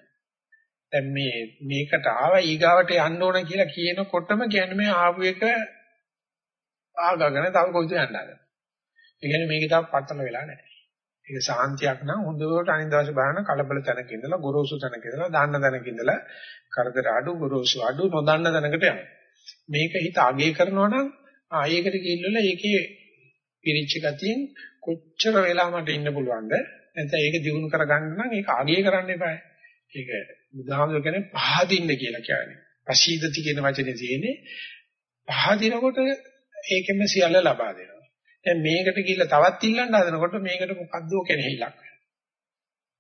A: දැන් මේ මේකට ආව ඊගාවට යන්න ඕන කියලා කියනකොටම කියන්නේ මේ ආපු එක ආගගෙන තව කොහෙද යන්න හදන්නේ. ඒ කියන්නේ මේක තාම පටල වෙලා නැහැ. ඒක සාන්තියක් නම් හොඳට අනිත් දවසේ බලන කලබල තැනක ඉඳලා ගොරෝසු තැනක ඉඳලා දාන්න තැනක ඉඳලා කරදර අඩු ගොරෝසු අඩු නොදන්න තැනකට යනවා. මේක හිත අගේ කරනවා නම් ආයෙකට ගිහිල්ලා ඒකේ පිරිච්ච ගතියෙන් කොච්චර වෙලා මට ඉන්න පුළුවන්ද නැත්නම් ඒක දිනු කරගන්න නම් ඒක අගේ කරන්න එපා. ඒක බුදුහාමුදුර කියන්නේ පහදින්න කියලා කියන්නේ. පශීදති කියන වචනේ තියෙන්නේ පහදිනකොට ඒකෙම සියල්ල ලබා දෙනවා. දැන් මේකට ගිහිල්ලා තවත් ඉල්ලන්න හදනකොට මේකට මොකද්ද කෙනෙහිලක්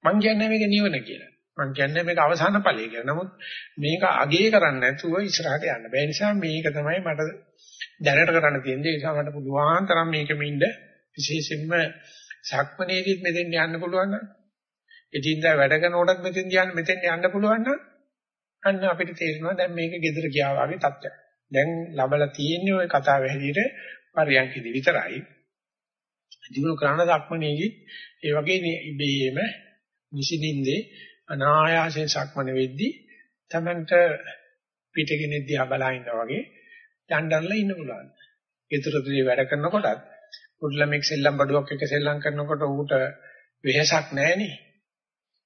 A: මං කියන්නේ මේක නිවන කියලා. මං කියන්නේ මේක අවසාන ඵලය කියලා. නමුත් මේක අගේ කරන්නේ නැතුව ඉස්සරහට යන්න බෑ. නිසා මේක තමයි මට දැනට කරන්න තියෙන්නේ. ඒ නිසා මට පුළුවන් තරම් මේකෙම ඉන්න විශේෂයෙන්ම සක්මනේදීත් මෙතෙන් යන්න පුළුවන් නම් එදින්දා වැඩ කරනකොටත් මෙතෙන් යන්න මෙතෙන් යන්න පුළුවන් නම් අන්න අපිට තේරෙනවා දැන් මේක gedara ගියා වගේ තත්ත්වයක්. දැන් ලබලා තියෙන්නේ ওই කතාව හැටියට පරියන්කෙදි විතරයි. දිනු කරන සක්මනේදී ඒ වගේ ඉබේම නිසින්ින්දේ අනායාසයෙන් සක්මන වෙද්දී තමන්ට පිටගෙන දිහා බලා ඉන්නා වගේ යන්නදලා ඉන්න පුළුවන්. ඊතරතුලේ වැඩ කරනකොටත් උඩලමෙක් සෙල්ලම් බඩුවක් එක සෙල්ලම් කරනකොට ඌට වෙහසක් නැහෙනේ.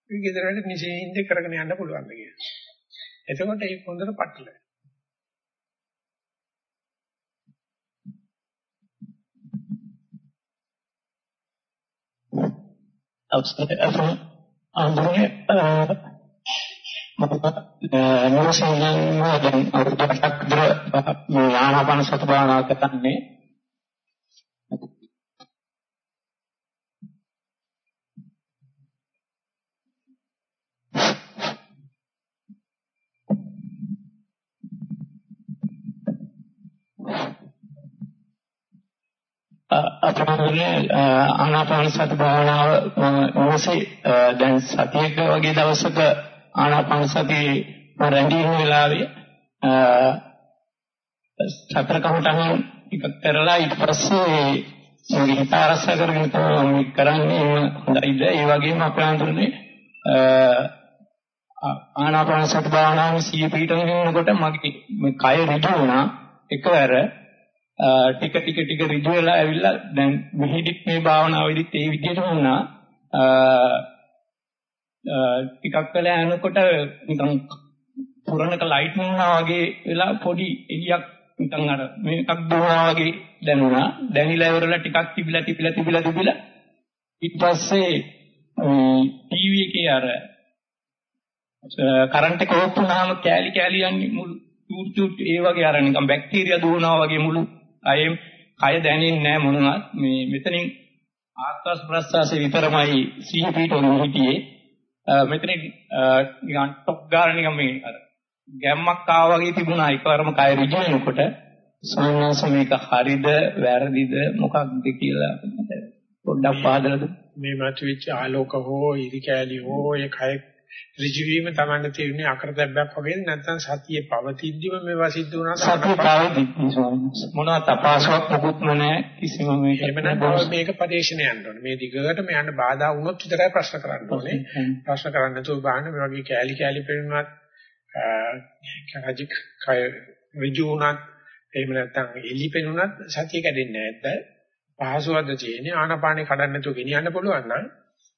A: මේ ගෙදරට නිසින්ින්ද කරගෙන යන්න පුළුවන් කියලා. එතකොට ඒක හොඳට පටලයි.
B: අවස්ථාවේ අතන අඳුනේ මම නෝසෙන් දැන් අවුරුද්දක් විතර මේ ආනාපාන සති භාවනාව කරන්නේ අපරාධනේ ආනාපාන සති භාවනාව මොහොසේ දැන් සතියක වගේ දවසක ආනාපාන සතිය රැඳී ඉන්න වෙලාවේ සතර කමටහන් එකක් කරලා ඊට පස්සේ මගේ හිත අරස කරගෙන තමයි කරන්නේ. හොඳයිද ඒ වගේම අපරාධනේ ආනාපාන සති භාවනාවේ සිය පීඨන වෙනකොට මගේ මේ කය ඍජු වුණා. එකවර ටික ටික ටික ඍජු වෙලා ඇවිල්ලා දැන් මෙහිදිත් මේ භාවනාවෙදිත් ඒ විදිහටම වුණා. ටිකක් වෙලා යනකොට නිකන් පුරණක ලයිට් වුණා වගේ වෙලා පොඩි එළියක් නිකන් අර මේකක් දුවනවා වගේ දැනුණා. දැනිලා ඉවරලා ටිකක් තිබිලා තිබිලා තිබිලා තිබිලා ඊට පස්සේ ටීවී එකේ අර කරන්ට් එක ඕෆ් වුණාම කෑලි කෑලි යන්නේ මුළු චූට් චූට් ඒ වගේ අර නිකන් බැක්ටීරියා දුවනවා වගේ මුළු අයෙම කය දැනෙන්නේ නැහැ මොනවත්. මේ මෙතනින් ආස්වාස් ප්‍රස්වාසයේ විතරමයි සිහි පිටවෙන්නේ හිටියේ. මෙතනින් නිකන් ටොප් ගාන නිකන් මේ අර ගැම්මක් ආවා වගේ තිබුණා. එකවරම කය ඍජු වෙනකොට සෝනස මේක හරිද වැරදිද මොකක්ද කියලා පොඩ්ඩක් පහදලා
A: මේ මතුවෙච්ච ආලෝක හෝ ඉරි කෑලි හෝ ඒ කය ඍජු වීම Tamanne තේරෙන්නේ අකරදැබ්බක් වගේද? නැත්නම් සතියේ පවතිද්දිම මේවා සිද්ධ වුණාද?
B: සතිය පවතිද්දි මොනවත් අපහසුයක් මොකුත්ම නැහැ. කිසිම මේක
A: නැත්නම් මේක පරිශ්‍රණය යන්න මේ දිගටම යන්න බාධා වුණොත් විතරයි ප්‍රශ්න කරන්න ඕනේ. ප්‍රශ්න කරන්න නැතුව බාහන්න මේ වගේ කෑලි කෑලි පෙන්නුවත් රජික කය ඍජු වුණත් එහෙම නැත්නම් එලි පෙන්නුනත් සතිය කැඩෙන්නේ නැහැ. පහසුවක්ද තියෙන්නේ? ආනාපානෙ කඩන්න නැතුව ගෙනියන්න පුළුවන් නම්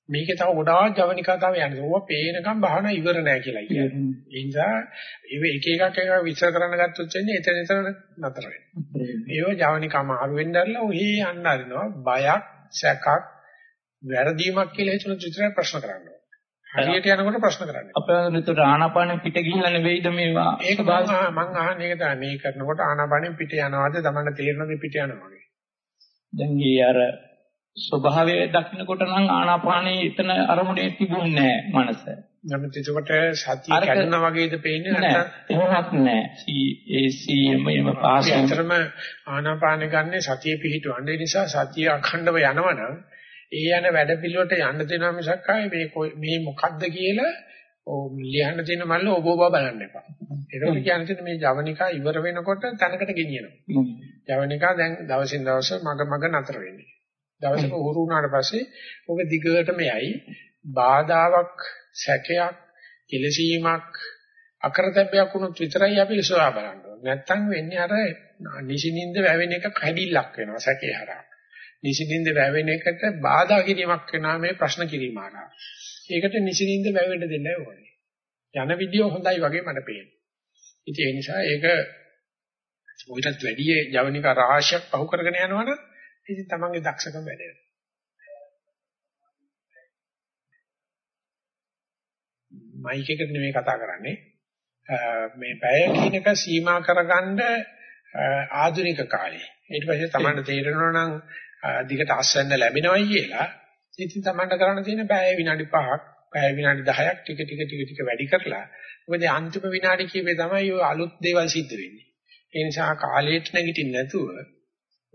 A: මේකේ තව ගොඩාක් ජවනිකා තව යන්නේ. ඕවා පේනකම් බහන ඉවර නෑ කියලා කියන්නේ. ඒ නිසා ඒ එක එකක් එක විස්තර කරන්න ගත්තොත් වෙන්නේ එතන එතන නතර වෙනවා. ඒව ජවනිකා මාරු වෙන්නදලා ඔහි යන්න හරිනවා. බයක්, සැකක්, වැරදීමක් කියලා හිතන විතරයි ප්‍රශ්න කරන්නේ. හරියට යනකොට ප්‍රශ්න කරන්නේ.
B: අපේ විතර ආනාපානෙ පිට ගිහිල්ලා නෙවෙයිද මේවා?
A: ඒක මම අහන්නේ ඒක තමයි. මේ කරනකොට ආනාපානෙ පිට යනවාද? තමන්න තේරෙනවද පිට යනවා වගේ.
B: දැන් ඊ අර ස්වභාවය දකින්නකොට නම් ආනාපානේ එතන අරමුණේ තිබුණේ නැහැ මනස.
A: නමුත් ඒකට සතිය කැඩුනා වගේද පේන්නේ නැත්නම්
B: එහෙමත් නැහැ. CACM එම පාස්
A: අතරම ආනාපාන ගන්න සතිය පිහිටවන්න නිසා සතිය අඛණ්ඩව යනවනම් ඒ යන වැඩ පිළිවෙලට යන්න දෙනවා මිසක් ආයේ මේ මේ මොකද්ද කියලා ලියන්න තියෙන මල්ල ඔබ ඔබ බලන්න එපා. ඒකෝට කියන්නේ මේ ජවනිකා ඉවර වෙනකොට තැනකට ගෙනියනවා. ජවනිකා දැන් දවසින් දවස මග මග නතර වෙන්නේ. දවසක උහුරු වුණාට පස්සේ ඔබ දිගටම යයි බාධාවක් සැකයක් කෙලසීමක් අකරතැබ්බයක් වුණොත් විතරයි අපි සොයා බලන්න ඕනේ. නැත්තම් වෙන්නේ අර නිසිනින්ද වැවෙන එක කැඩිල්ලක් වෙනවා සැකේ හරහා. නිසිනින්ද වැවෙන එකට බාධා කිරීමක් වෙනවා මේ ප්‍රශ්න කිරීම හරහා. ඒකට නිසිනින්ද වැවෙන්න දෙන්න ඕනේ. යන විදිය හොඳයි වගේ මට පේනවා. ඉතින් ඒ නිසා ඒක ඔයිටත් වැඩි ජවනික රාශියක් පහු කරගෙන යනවනම් ඉතින් තමන්ගේ දක්ෂකම වැඩි වෙනවා. මයික් එකට නෙමෙයි කතා කරන්නේ. මේ පැය කියන එක සීමා කරගන්න ආධුනික කාලේ. ඊට පස්සේ තමන්ට තේරෙනවා නම් දිගට අස්වැන්න ලැබෙනවයි කියලා. ඉතින් තමන්ට කරන්න තියෙන පැය විනාඩි 5ක්, පැය විනාඩි 10ක් ටික ටික ටික ටික වැඩි කරලා මොකද අන්තිම විනාඩි කීපේ තමයි ඔය අලුත් දේවල් සිද්ධ වෙන්නේ. ඒ නිසා කාලයට නැගිටින්න නැතුව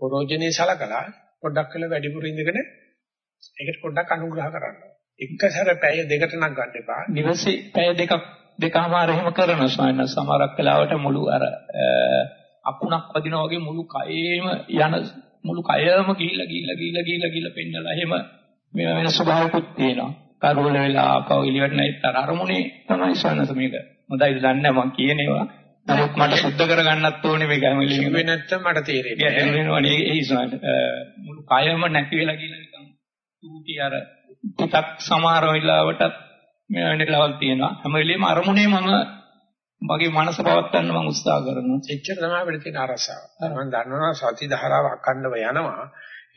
A: ප්‍රෝජනේ සලකලා පොඩ්ඩක් වෙලා වැඩිපුර ඉඳගෙන ඒකට පොඩ්ඩක් අනුග්‍රහ කරන්න. එකසර පැය දෙකට නම් ගන්න එපා.
B: දිවසේ පැය දෙකක් දෙකමාර එහෙම කරන ස්වාමීන් සමහරක් වෙලාවට මුළු අර අකුණක් වදිනා වගේ මුළු කයෙම යන මුළු කයම ගිහිල්ලා ගිහිල්ලා ගිහිල්ලා ගිහිල්ලා ගිහිල්ලා පෙන්නලා එහෙම මේ වෙන ස්වභාවකුත් තියෙනවා. කරුවල වෙලා ආපහු එළියට නැත් අර අරමුණේ තමයි ස්වාමීන් මේක. හොඳයිද දන්නේ මම කියන ඒවා. නමුත් මට සුද්ධ කරගන්නත් ඕනේ හැම වෙලෙම.
A: කිව්වේ නැත්තම් මට තේරෙන්නේ
B: නැහැ. වෙනවනේ ඒ ඉස්සරහට මුළු කයම නැති වෙලා ගිහලා නිකන් තුටි අර ටිකක් සමහර වෙලාවට මේ වෙන ලවල් තියෙනවා. හැම වෙලෙම අරමුණේ මම මගේ මනස පවත්වන්න මම උත්සාහ කරනවා.
A: එච්චර තමයි අපිට තියෙන අරසාව. මම දන්නවා සති ධාරාව අකණ්ඩව යනවා.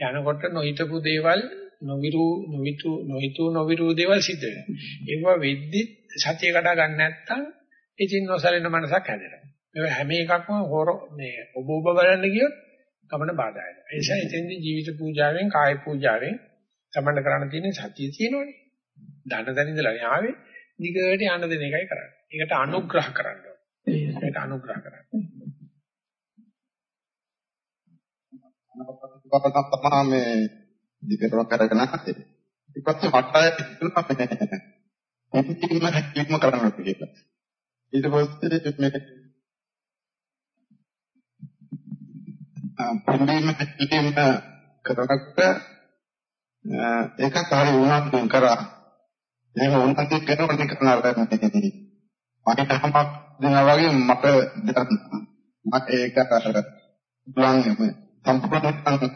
A: යනකොට නොහිතපු දේවල් නොවිරු නොවිතු නොහිතු නොවිරු දේවල් සිද්ධ වෙනවා. ඒවා වෙද්දි සතිය කඩා ගන්න නැත්තම් ඉතින් නොසලෙන මනසක් හැදෙනවා. මේ හැම එකක්ම හොර මේ ඔබ ඔබ බලන්න ගියොත් ගමන බාධා වෙනවා. ඒ නිසා එතෙන්දී ජීවිත පූජාවෙන් කාය පූජාවෙන් තමන්න කරන්න තියෙන සතිය තියෙනවනේ. දන දැන ඉඳලා ආවේ දිගට යන්න දෙන එකයි කරන්නේ. ඒකට අනුග්‍රහ කරන්න ඕනේ. ඒකට අනුග්‍රහ කරන්න.
G: තමයි මේ දිගටම කරගෙන ආවේ. ඊපස්සේ මට හිතුණා මේ ඉතින් මම කිලිම කරන්න කියලා. ඊට පස්සේ මේ පිළිම පිළිම කරකට ඒකත් හරි වුණත් කරා එහෙම වුණත් කරනකොට නිකන් අර මට තමක් දෙනා වගේ මට මට ඒක අර බලන්න සම්පූර්ණ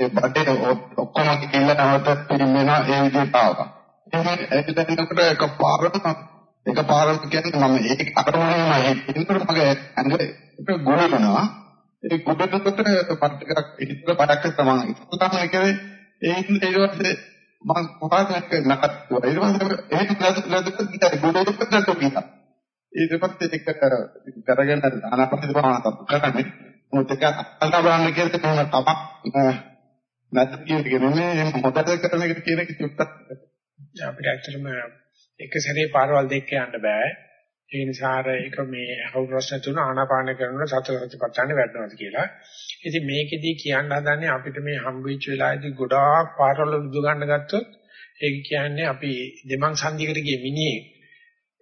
G: ඒ බඩේ ඔක්කොම කියලා නැවත පිළිමෙනා ඒ විදිහට ආවා එහෙනම් ඒක දැනනකොට එකපාරටම එකපාරම කියන්නේ මම ඒක අරමුණේම හිටිනකොට මගේ ඇඟ එක ගොඩනවා ඒ ගොඩනකොට පත් ටිකක් හිතට පඩක් තමයි ඉස්සල්ලාම කියන්නේ ඒ ඊට පස්සේ මම කොහොමද නැකත් ඊට පස්සේ ඒක ලද ලද ගියා. ගොඩට පස්සට ගියා ඊට පස්සේ ඒක කරගෙන අනාපස්සේ බලන්න කරන්නේ මොකද ඒක අල්ලා බලන්න කියලා තමයි තමක් නැත්නම් කියන්නේ මොකද කරන එක කියන එක චුට්ටක්.
A: අපිට ඇත්තටම එක සැරේ පාරවල් දෙක යන්න බෑ. ඒ නිසා අර එක මේ අහු ප්‍රශ්න තුන ආනාපාන කරනකොට සතර සතිපට්ඨානේ වැඩනවාද කියලා. ඉතින් මේකෙදී කියන්න හදන්නේ අපිට මේ හම්බෙච්ච වෙලාවේදී ගොඩාක් පාරවල් උදු ගන්න ගත්තොත් ඒක කියන්නේ අපි දෙමන් සංදියකට ගිය මිනිහෙක්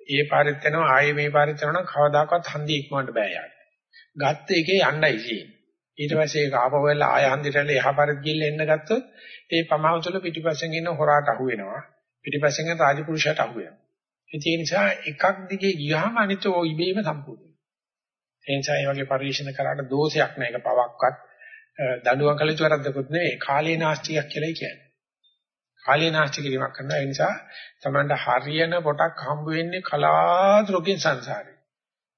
A: ඒ පාරෙත් යනවා ආයේ මේ පාරෙත් යනවා නම් කවදාකවත් හන්දි ඉක්මවන්න බෑ යාට. ගත්ත එකේ යන්නයි තියෙන්නේ. ඊට පස්සේ ඒක ආපහු වෙලා ආය හන්දිට එහා පාරෙත් ගිහිල්ලා එන්න ගත්තොත් ඒ පමාව තුළ පිටිපස්සෙන් ඉන්න හොරාට අහු වෙනවා. පිටිපස්සෙන් ඉන්න රාජපුරුෂයාට අහු වෙනවා. ඒ නිසා එකක් දිගේ ගියාම අනිත් ඕ ඉබේම සම්පූර්ණයි. ඒ නිසා මේ වගේ පරිශන කරාට දෝෂයක් නෑ ඒක පවක්වත් දඬුවම් කළ යුතු වැරද්දකුත් නෙවෙයි කාලේ නාස්තියක් කියලායි කියන්නේ. කාලේ නාස්ති කිරීමක් කරනවා ඒ නිසා තමන්ට හරියන පොටක් හම්බ වෙන්නේ කලාතුරකින් සංසාරේ.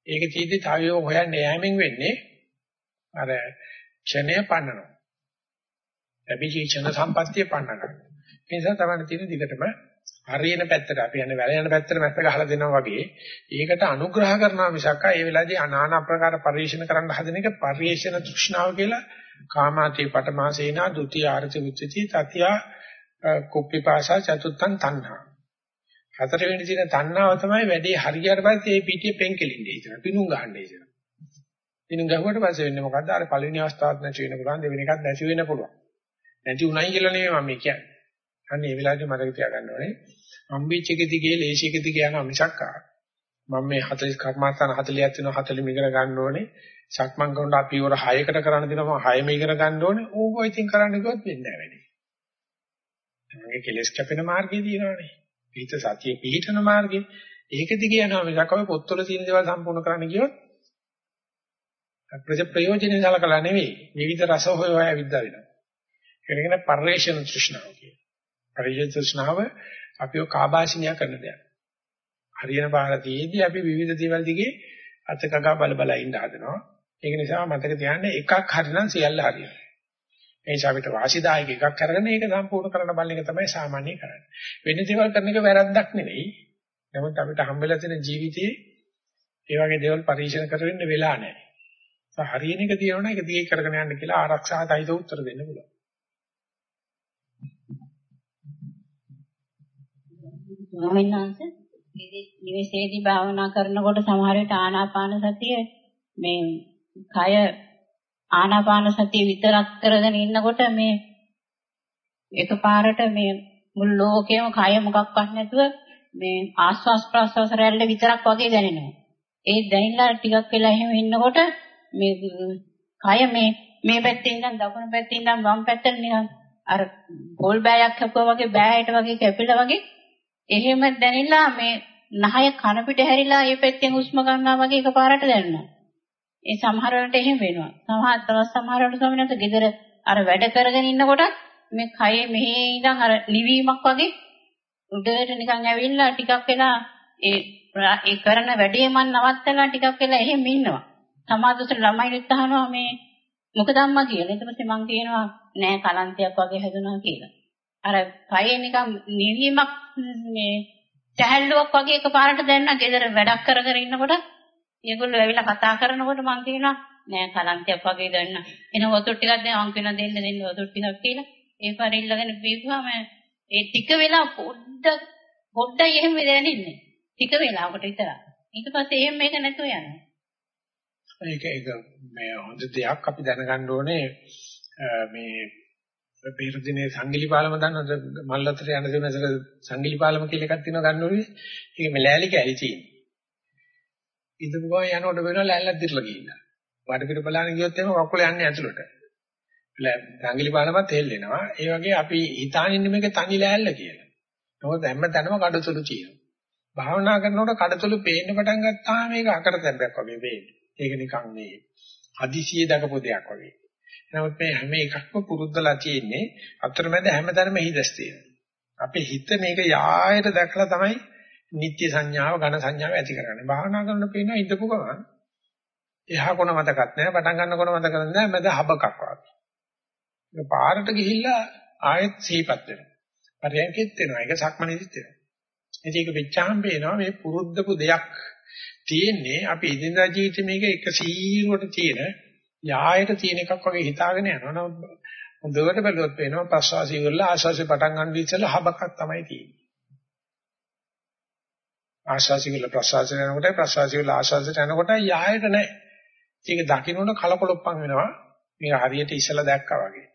A: ඒක තීදි තාවියෝ හොයන්නේ යෑමෙන් වෙන්නේ අර ක්ෂණය පන්නනවා. ලැබිච්ච ක්ෂණ සම්පත්තිය පන්නනවා. ඒ නිසා තමන්ට තියෙන දිගටම හරියන පැත්තට අපි යන්නේ වැල යන පැත්තට මැස්ස ගහලා දෙනවා වගේ. ඒකට අනුග්‍රහ කරනවා මිසක් ඒ වෙලාවේදී අනාන ප්‍රකාර පරිශන කරන්න හදන එක පරිේශන තෘෂ්ණාව කියලා කාමාතේ පටමාසේනා ဒ ුතිය ආර්ථ උච්චති තතියා කුප්පිපාසා චතුත්තං තණ්හා. හතරවෙනි දින තණ්හාව තමයි වැඩේ හරියට පස්සේ ඒ පිටියේ පෙන්කෙලින්නේ ඉතන පිණුම් ගහන්නේ ඉතන. පිණුම් ගහුවට පස්සේ වෙන්නේ මොකද්ද? අර පළවෙනි අවස්ථාවත් නැති වෙන්න පුළුවන් දෙවෙනි එකත් නැති වෙන්න පුළුවන්. නැති උණයි කියලා නෙමෙයි මම කියන්නේ. අන්න ඒ වෙලාවේදී මතක තියාගන්න ඕනේ. අම්බිච් එක දිගේ ලේසි එක දිගේ යනවා මිසක් මම මේ 40 කර්මාස්ථාන 40ක් වෙනවා 40 ඉගෙන ගන්න ඕනේ සක්මන් කරනකොට අපි වර 6කට කරන්න දෙනවා 6ම ඉගෙන ගන්න ඕනේ ඕක ඉතින් කරන්න ගියොත් වෙන්නේ නැහැ වැඩි. තමන්ගේ කෙලස් කැපෙන මාර්ගය තියෙනවානේ. පිට සතිය පිහිටන මාර්ගය. ඒක දිගේ යනවා මිසක් ඔය පොත්වල තියෙන දේවල් සම්පූර්ණ කරන්න ගියොත් ප්‍රජ ප්‍රයෝජනෙ සලකලා නෙවෙයි විවිධ රස හොය හොය විද්දා වෙනවා. ඒකගෙන පරිේශන තෘෂ්ණාව කියනවා. පරිේශන තෘෂ්ණාව අපිව කාබාසිනියා කරන දෙයක්. හරියන පාරතියේදී අපි විවිධ දේවල් දිගේ අතකගා බල බල ඉන්න හදනවා. ඒක නිසා මතක තියාගන්න එකක් හරිනම් සියල්ල හරියනවා. ඒ නිසා අපිට වාසිදායක එකක් අරගෙන ඒක සම්පූර්ණ කරන්න බලන එක තමයි සාමාන්‍ය කරන්නේ. වෙන දේවල් කරන එක වැරද්දක් නෙවෙයි. නමුත් අපිට හම්බෙලා තියෙන ජීවිතයේ ඒ වගේ දේවල් පරිශන කරවෙන්න වෙලා නැහැ. හරියන එක තියෙනවා ඒක දිගේ කරගෙන යන්න කියලා ආරක්ෂාතයිද උත්තර දෙන්න පුළුවන්.
K: ස්වාමීන් වහන්සේ නිවසේදී භාවනා කරනකොට සමහර විට ආනාපාන සතිය මේ කය ආනාපාන සතිය විතරක් කරගෙන ඉන්නකොට මේ එකපාරට මේ මුළු ලෝකෙම කය මොකක්වත් නැතුව මේ ආස්වාස් ප්‍රාස්වාස රැල්ල විතරක් වගේ දැනෙනවා. ඒ දැනෙලා ටිකක් වෙලා එහෙම ඉන්නකොට මේ කය මේ මේ පැත්තේ ඉඳන් දකුණු පැත්තේ ඉඳන් වම් පැත්තට නිකන් අර පොල් බෑයක් කැපුවා වගේ බෑයට වගේ කැපිලා වගේ එහෙම දැනෙලා මේ නහය කන පිට හැරිලා ඒ පැත්තෙන් හුස්ම ගන්නවා වගේ එකපාරට දැනෙනවා. ඒ සමහර වෙලට එහෙම වෙනවා. සමහර තවත් සමහර වෙලට ස්වාමීන් වහන්සේ ගෙදර අර වැඩ කරගෙන ඉන්නකොට මේ කයේ මෙහි ඉඳන් අර නිවීමක් වගේ උඩට නිකන් ඇවිල්ලා ටිකක් වෙලා ඒ ඒ කරන වැඩේ මන් නවත්තලා ටිකක් වෙලා එහෙම ඉන්නවා. සමහරවිට ළමයිනුත් අහනවා මේ මොකද අම්මා කියලා. ඊට පස්සේ මං කියනවා නෑ කලන්තයක් වගේ හැදුනා කියලා. අර කයේ නිකන් නිවීමක් මේ සැහැල්ලුවක් වගේ එකපාරට දැනන ගෙදර වැඩක් කර කර ඉන්නකොට ඒගොල්ලෝ ඇවිල්ලා කතා කරනකොට මං කියනවා නෑ කලන්තයක් වගේ දැනන. එන වතුර ටිකක් දැන් අං වෙන දෙන්න දෙන්න වතුර ටිකක් කියලා ඒ පාර ඉල්ලගෙන බීපුවාම ඒ ටික වෙලා පොඩ්ඩ පොඩ්ඩයි එහෙම දැනෙන්නේ. ටික වෙලාවකට විතරක්. ඊට පස්සේ එහෙම මේක නැතුව යනවා.
A: ඒක ඒක මේ හොඳ දෙයක් අපි දැනගන්න ඕනේ මේ පෙර දිනේ සංගිලි පාලම දන්නවද මල්ලතර යන දෙනසක සංගිලි පාලම කියලා එකක් තියෙනවා ගන්න ඕනේ. ඒක මේ ලෑලි කැලි තියෙන්නේ. ඉදපු ගමන් යනකොට වෙනවා ලෑල්ලක් දිර්ලා ගිහිල්ලා. වඩ පිට බලන්න ගියොත් එහෙම කකුල යන්නේ ඇතුළට. සංගිලි පාලමත් හෙල්ලෙනවා. ඒ වගේ අපි හිතාන ඉන්නේ මේක තනි ලෑල්ල කියලා. මොකද හැම තැනම කඩතුළු තියෙනවා. භාවනා කරනකොට කඩතුළු පේන්න පටන් ගත්තාම මේක අකරතැබ්බයක් වගේ වෙන්නේ. ඒක නිකන් මේ හදිසියෙ දකපු දෙයක් වගේ. නමුත් මේ හැම එකක්ම පුරුද්දලා තියෙන්නේ අතරමැද හැමතැනම හිදස් තියෙනවා. අපේ හිත මේක යායට දැකලා තමයි නිත්‍ය සංඥාව ඝන සංඥාව ඇති කරගන්නේ. භාවනා කරනකොට පේනවා ඉඳපු ගමන් එහා කොන මතකත් නැහැ පටන් ගන්න කොන මතක නැහැ මැද හබකක් වගේ. ඒක පාරට ගිහිල්ලා ආයෙත් සීපත් වෙනවා. පරියන්කෙත් වෙනවා. ඒක සක්මණේදිත් වෙනවා. ඉතින් ඒක වෙච්චාම පේනවා මේ පුරුද්දපු දෙයක් තියෙන්නේ අපි ඉදින්දා ජීවිතේ මේක එක සීරුවට තියෙන යායට තියෙන එකක් වගේ හිතාගෙන යනවා. නමුත් හොඳට බැලුවොත් පේනවා ප්‍රසවාසය ඉවරලා ආශාසය පටන් ගන්න ඉස්සෙල්ලා හබකක් තමයි තියෙන්නේ. ආශාසය ඉවරලා ප්‍රසවාසය යනකොට ප්‍රසවාසය ඉවරලා ආශාසයට යනකොට යායට නැහැ. ඒක දකින්නොන කලකොලොප්පන් වෙනවා. මේක හරියට ඉස්සලා දැක්කා වගේ.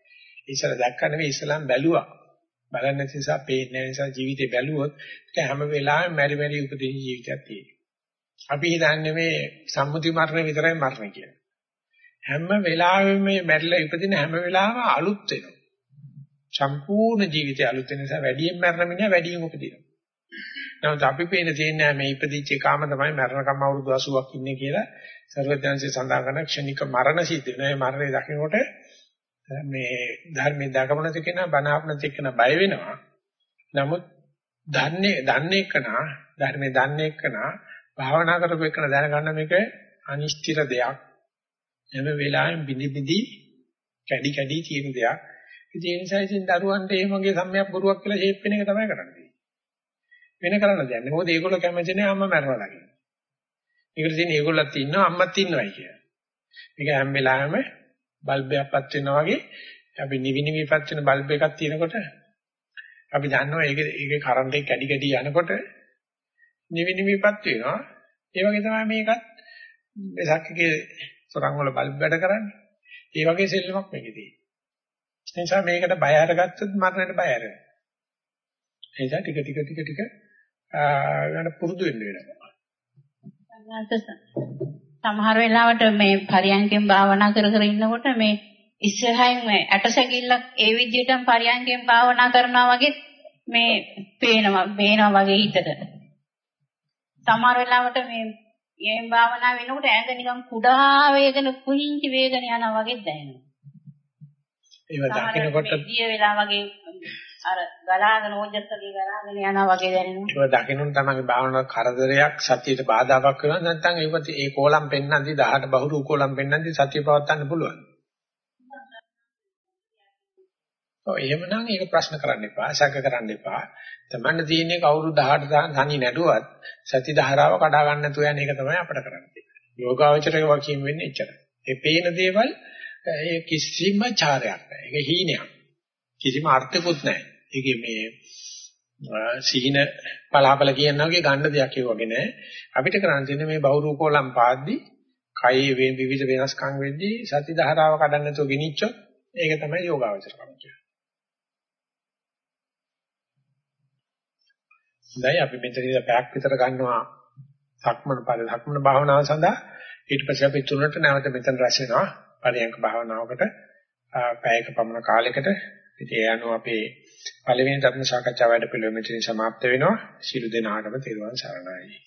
A: ඉස්සලා දැක්ක නෙවෙයි ඉස්සලම් බැලුවා. බලන්නේ නැති නිසා පේන්නේ නිසා ජීවිතේ බැලුවොත් ඒක හැම වෙලාවෙම මෙරි මෙරි උපදින ජීවිතයක් තියෙනවා. අපි හිතන්නේ මේ සම්මුති මරණ විතරයි මරණ කියලා. හැම වෙලාවෙම මේ මැරිලා ඉපදින හැම වෙලාවෙම අලුත් වෙනවා. සම්පූර්ණ ජීවිතය අලුත් වෙන නිසා වැඩියෙන් මරණ මිනිහා වැඩියෙන් උපදිනවා. නමුත් අපි පේන තියෙන්නේ මේ ඉපදිච්ච කාම තමයි මරණකම් අවුරුදු 80ක් ඉන්නේ කියලා සර්වඥාන්සේ සඳහන් කරන ක්ෂණික මරණ සිද්ධ වෙනවා. ඒ මරණය දකිනකොට මේ ධර්මයේ දකමනති කෙනා බණ අපනති කෙනා බය වෙනවා. නමුත් දන්නේ දන්නේ කෙනා ධර්මයේ දන්නේ කෙනා භාවනා කරපු කෙනා දැනගන්න මේක අනිෂ්ඨිර දෙයක්. හැම වෙලාවෙම බිඳි බිඳි කැඩි කැඩි තියෙන දෙයක්. ඒ නිසා ඉතින් දරුවන්ට එහෙම වගේ සම්මයක් බොරුවක් කියලා ෂේප් වෙන එක තමයි කරන්නේ. වෙන කරන්න දෙයක් නෑ. මොකද ඒගොල්ලෝ කැමති නෑ අම්මා මැරලා දකින්න. ඒකට තියෙන ඒගොල්ලොත් ඉන්නවා අම්මත් ඉන්නවයි කියලා. මේක හැම වෙලාවෙම බල්බයක් පත් වෙනවා වගේ අපි නිවි නිවි පත් වෙන බල්බ් එකක් තියෙනකොට අපි දන්නවා ඒක ඒකේ කරන්ට් එක කැඩි කැඩි යනකොට නිවි නිවි පත් වෙනවා. ඒ වගේ තමයි මේකත් මේ සක්කේ සොරන් වල බල්බ් වැඩ කරන්නේ. ඒ වගේ සෙල්ලමක් මේකේ තියෙන්නේ. ඒ නිසා මේකට බය අරගත්තොත් මරණයට බය අරගෙන. ඒ නිසා ටික ටික ටික ටික ගන්න පුරුදු වෙන්න වෙනවා.
K: සමහර වෙලාවට මේ පරියන්කෙන් භාවනා කර කර ඉන්නකොට මේ ඉස්සරහින් මේ ඇටසැකිල්ලක් ඒ විදිහටම පරියන්කෙන් භාවනා කරනවා වගේ මේ පේනවා පේනවා වගේ හිතට. සමහර වෙලාවට මේ යෙන් භාවනා වෙනකොට ඇඟ නිකන් කුඩා වේගන කුහිංචි වේගන යනවා වගේ දැනෙනවා.
A: ඒව දකිනකොට
K: දිය වෙලා වගේ අර ගලාගෙන ඕජස්සගේ ගලාගෙන යනවා වගේ දැනෙනවා.
A: ඒක දකිනුන් තමයි භාවනා කරදරයක් සතියට බාධාවක් වෙනවා නැත්නම් ඒක ඒ කෝලම් පෙන්නන්දි 18 බහුරු කෝලම් පෙන්නන්දි සතිය පවත්වන්න පුළුවන්. ඔය එහෙමනම් ඒක ප්‍රශ්න කරන්න එපා, සැක කරන්න එපා. තමන්න තියෙන්නේ කවුරු 18 තනි නැඩුවත් සති ධාරාව කඩා ගන්න නැතුව යන එක තමයි අපිට කරන්න තියෙන්නේ. යෝගාවචරක වකීම් වෙන්නේ එච්චරයි. ඒ පේන දේවල් ඒ කිසිම චාරයක් නැහැ. ඒක හීනයක්. කිසිම අර්ථකුත් නැහැ. ඒකේ මේ සීන පලාපල කියනවා වගේ ගන්න දෙයක් ඒ වගේ නෑ. අපිට කරන්න තියෙන්නේ මේ බහුරූපෝලම් පාද්දි කයේ වේ විවිධ වෙනස්කම් වෙද්දී සති ධාරාව කඩන්න නැතුව ගෙනිච්චොත් ඒක තමයි යෝගාවචරකම කියන්නේ. දැන් අපි මෙතන ඉඳලා පැයක් විතර ගන්නවා සක්මන පද සක්මන භාවනාව සඳහා ඊට පස්සේ අපි තුනට නැවත මෙතන රැස් වෙනවා පරියන්ක භාවනාවකට පැයක පමණ කාලයකට ඉතින් ඒ අනුව අපේ පළවෙනි ධර්ම සාකච්ඡා වැඩ පිළිවෙල මෙතනින් સમાપ્ત වෙනවා. සියලු දෙනාටම තෙරුවන් සරණයි.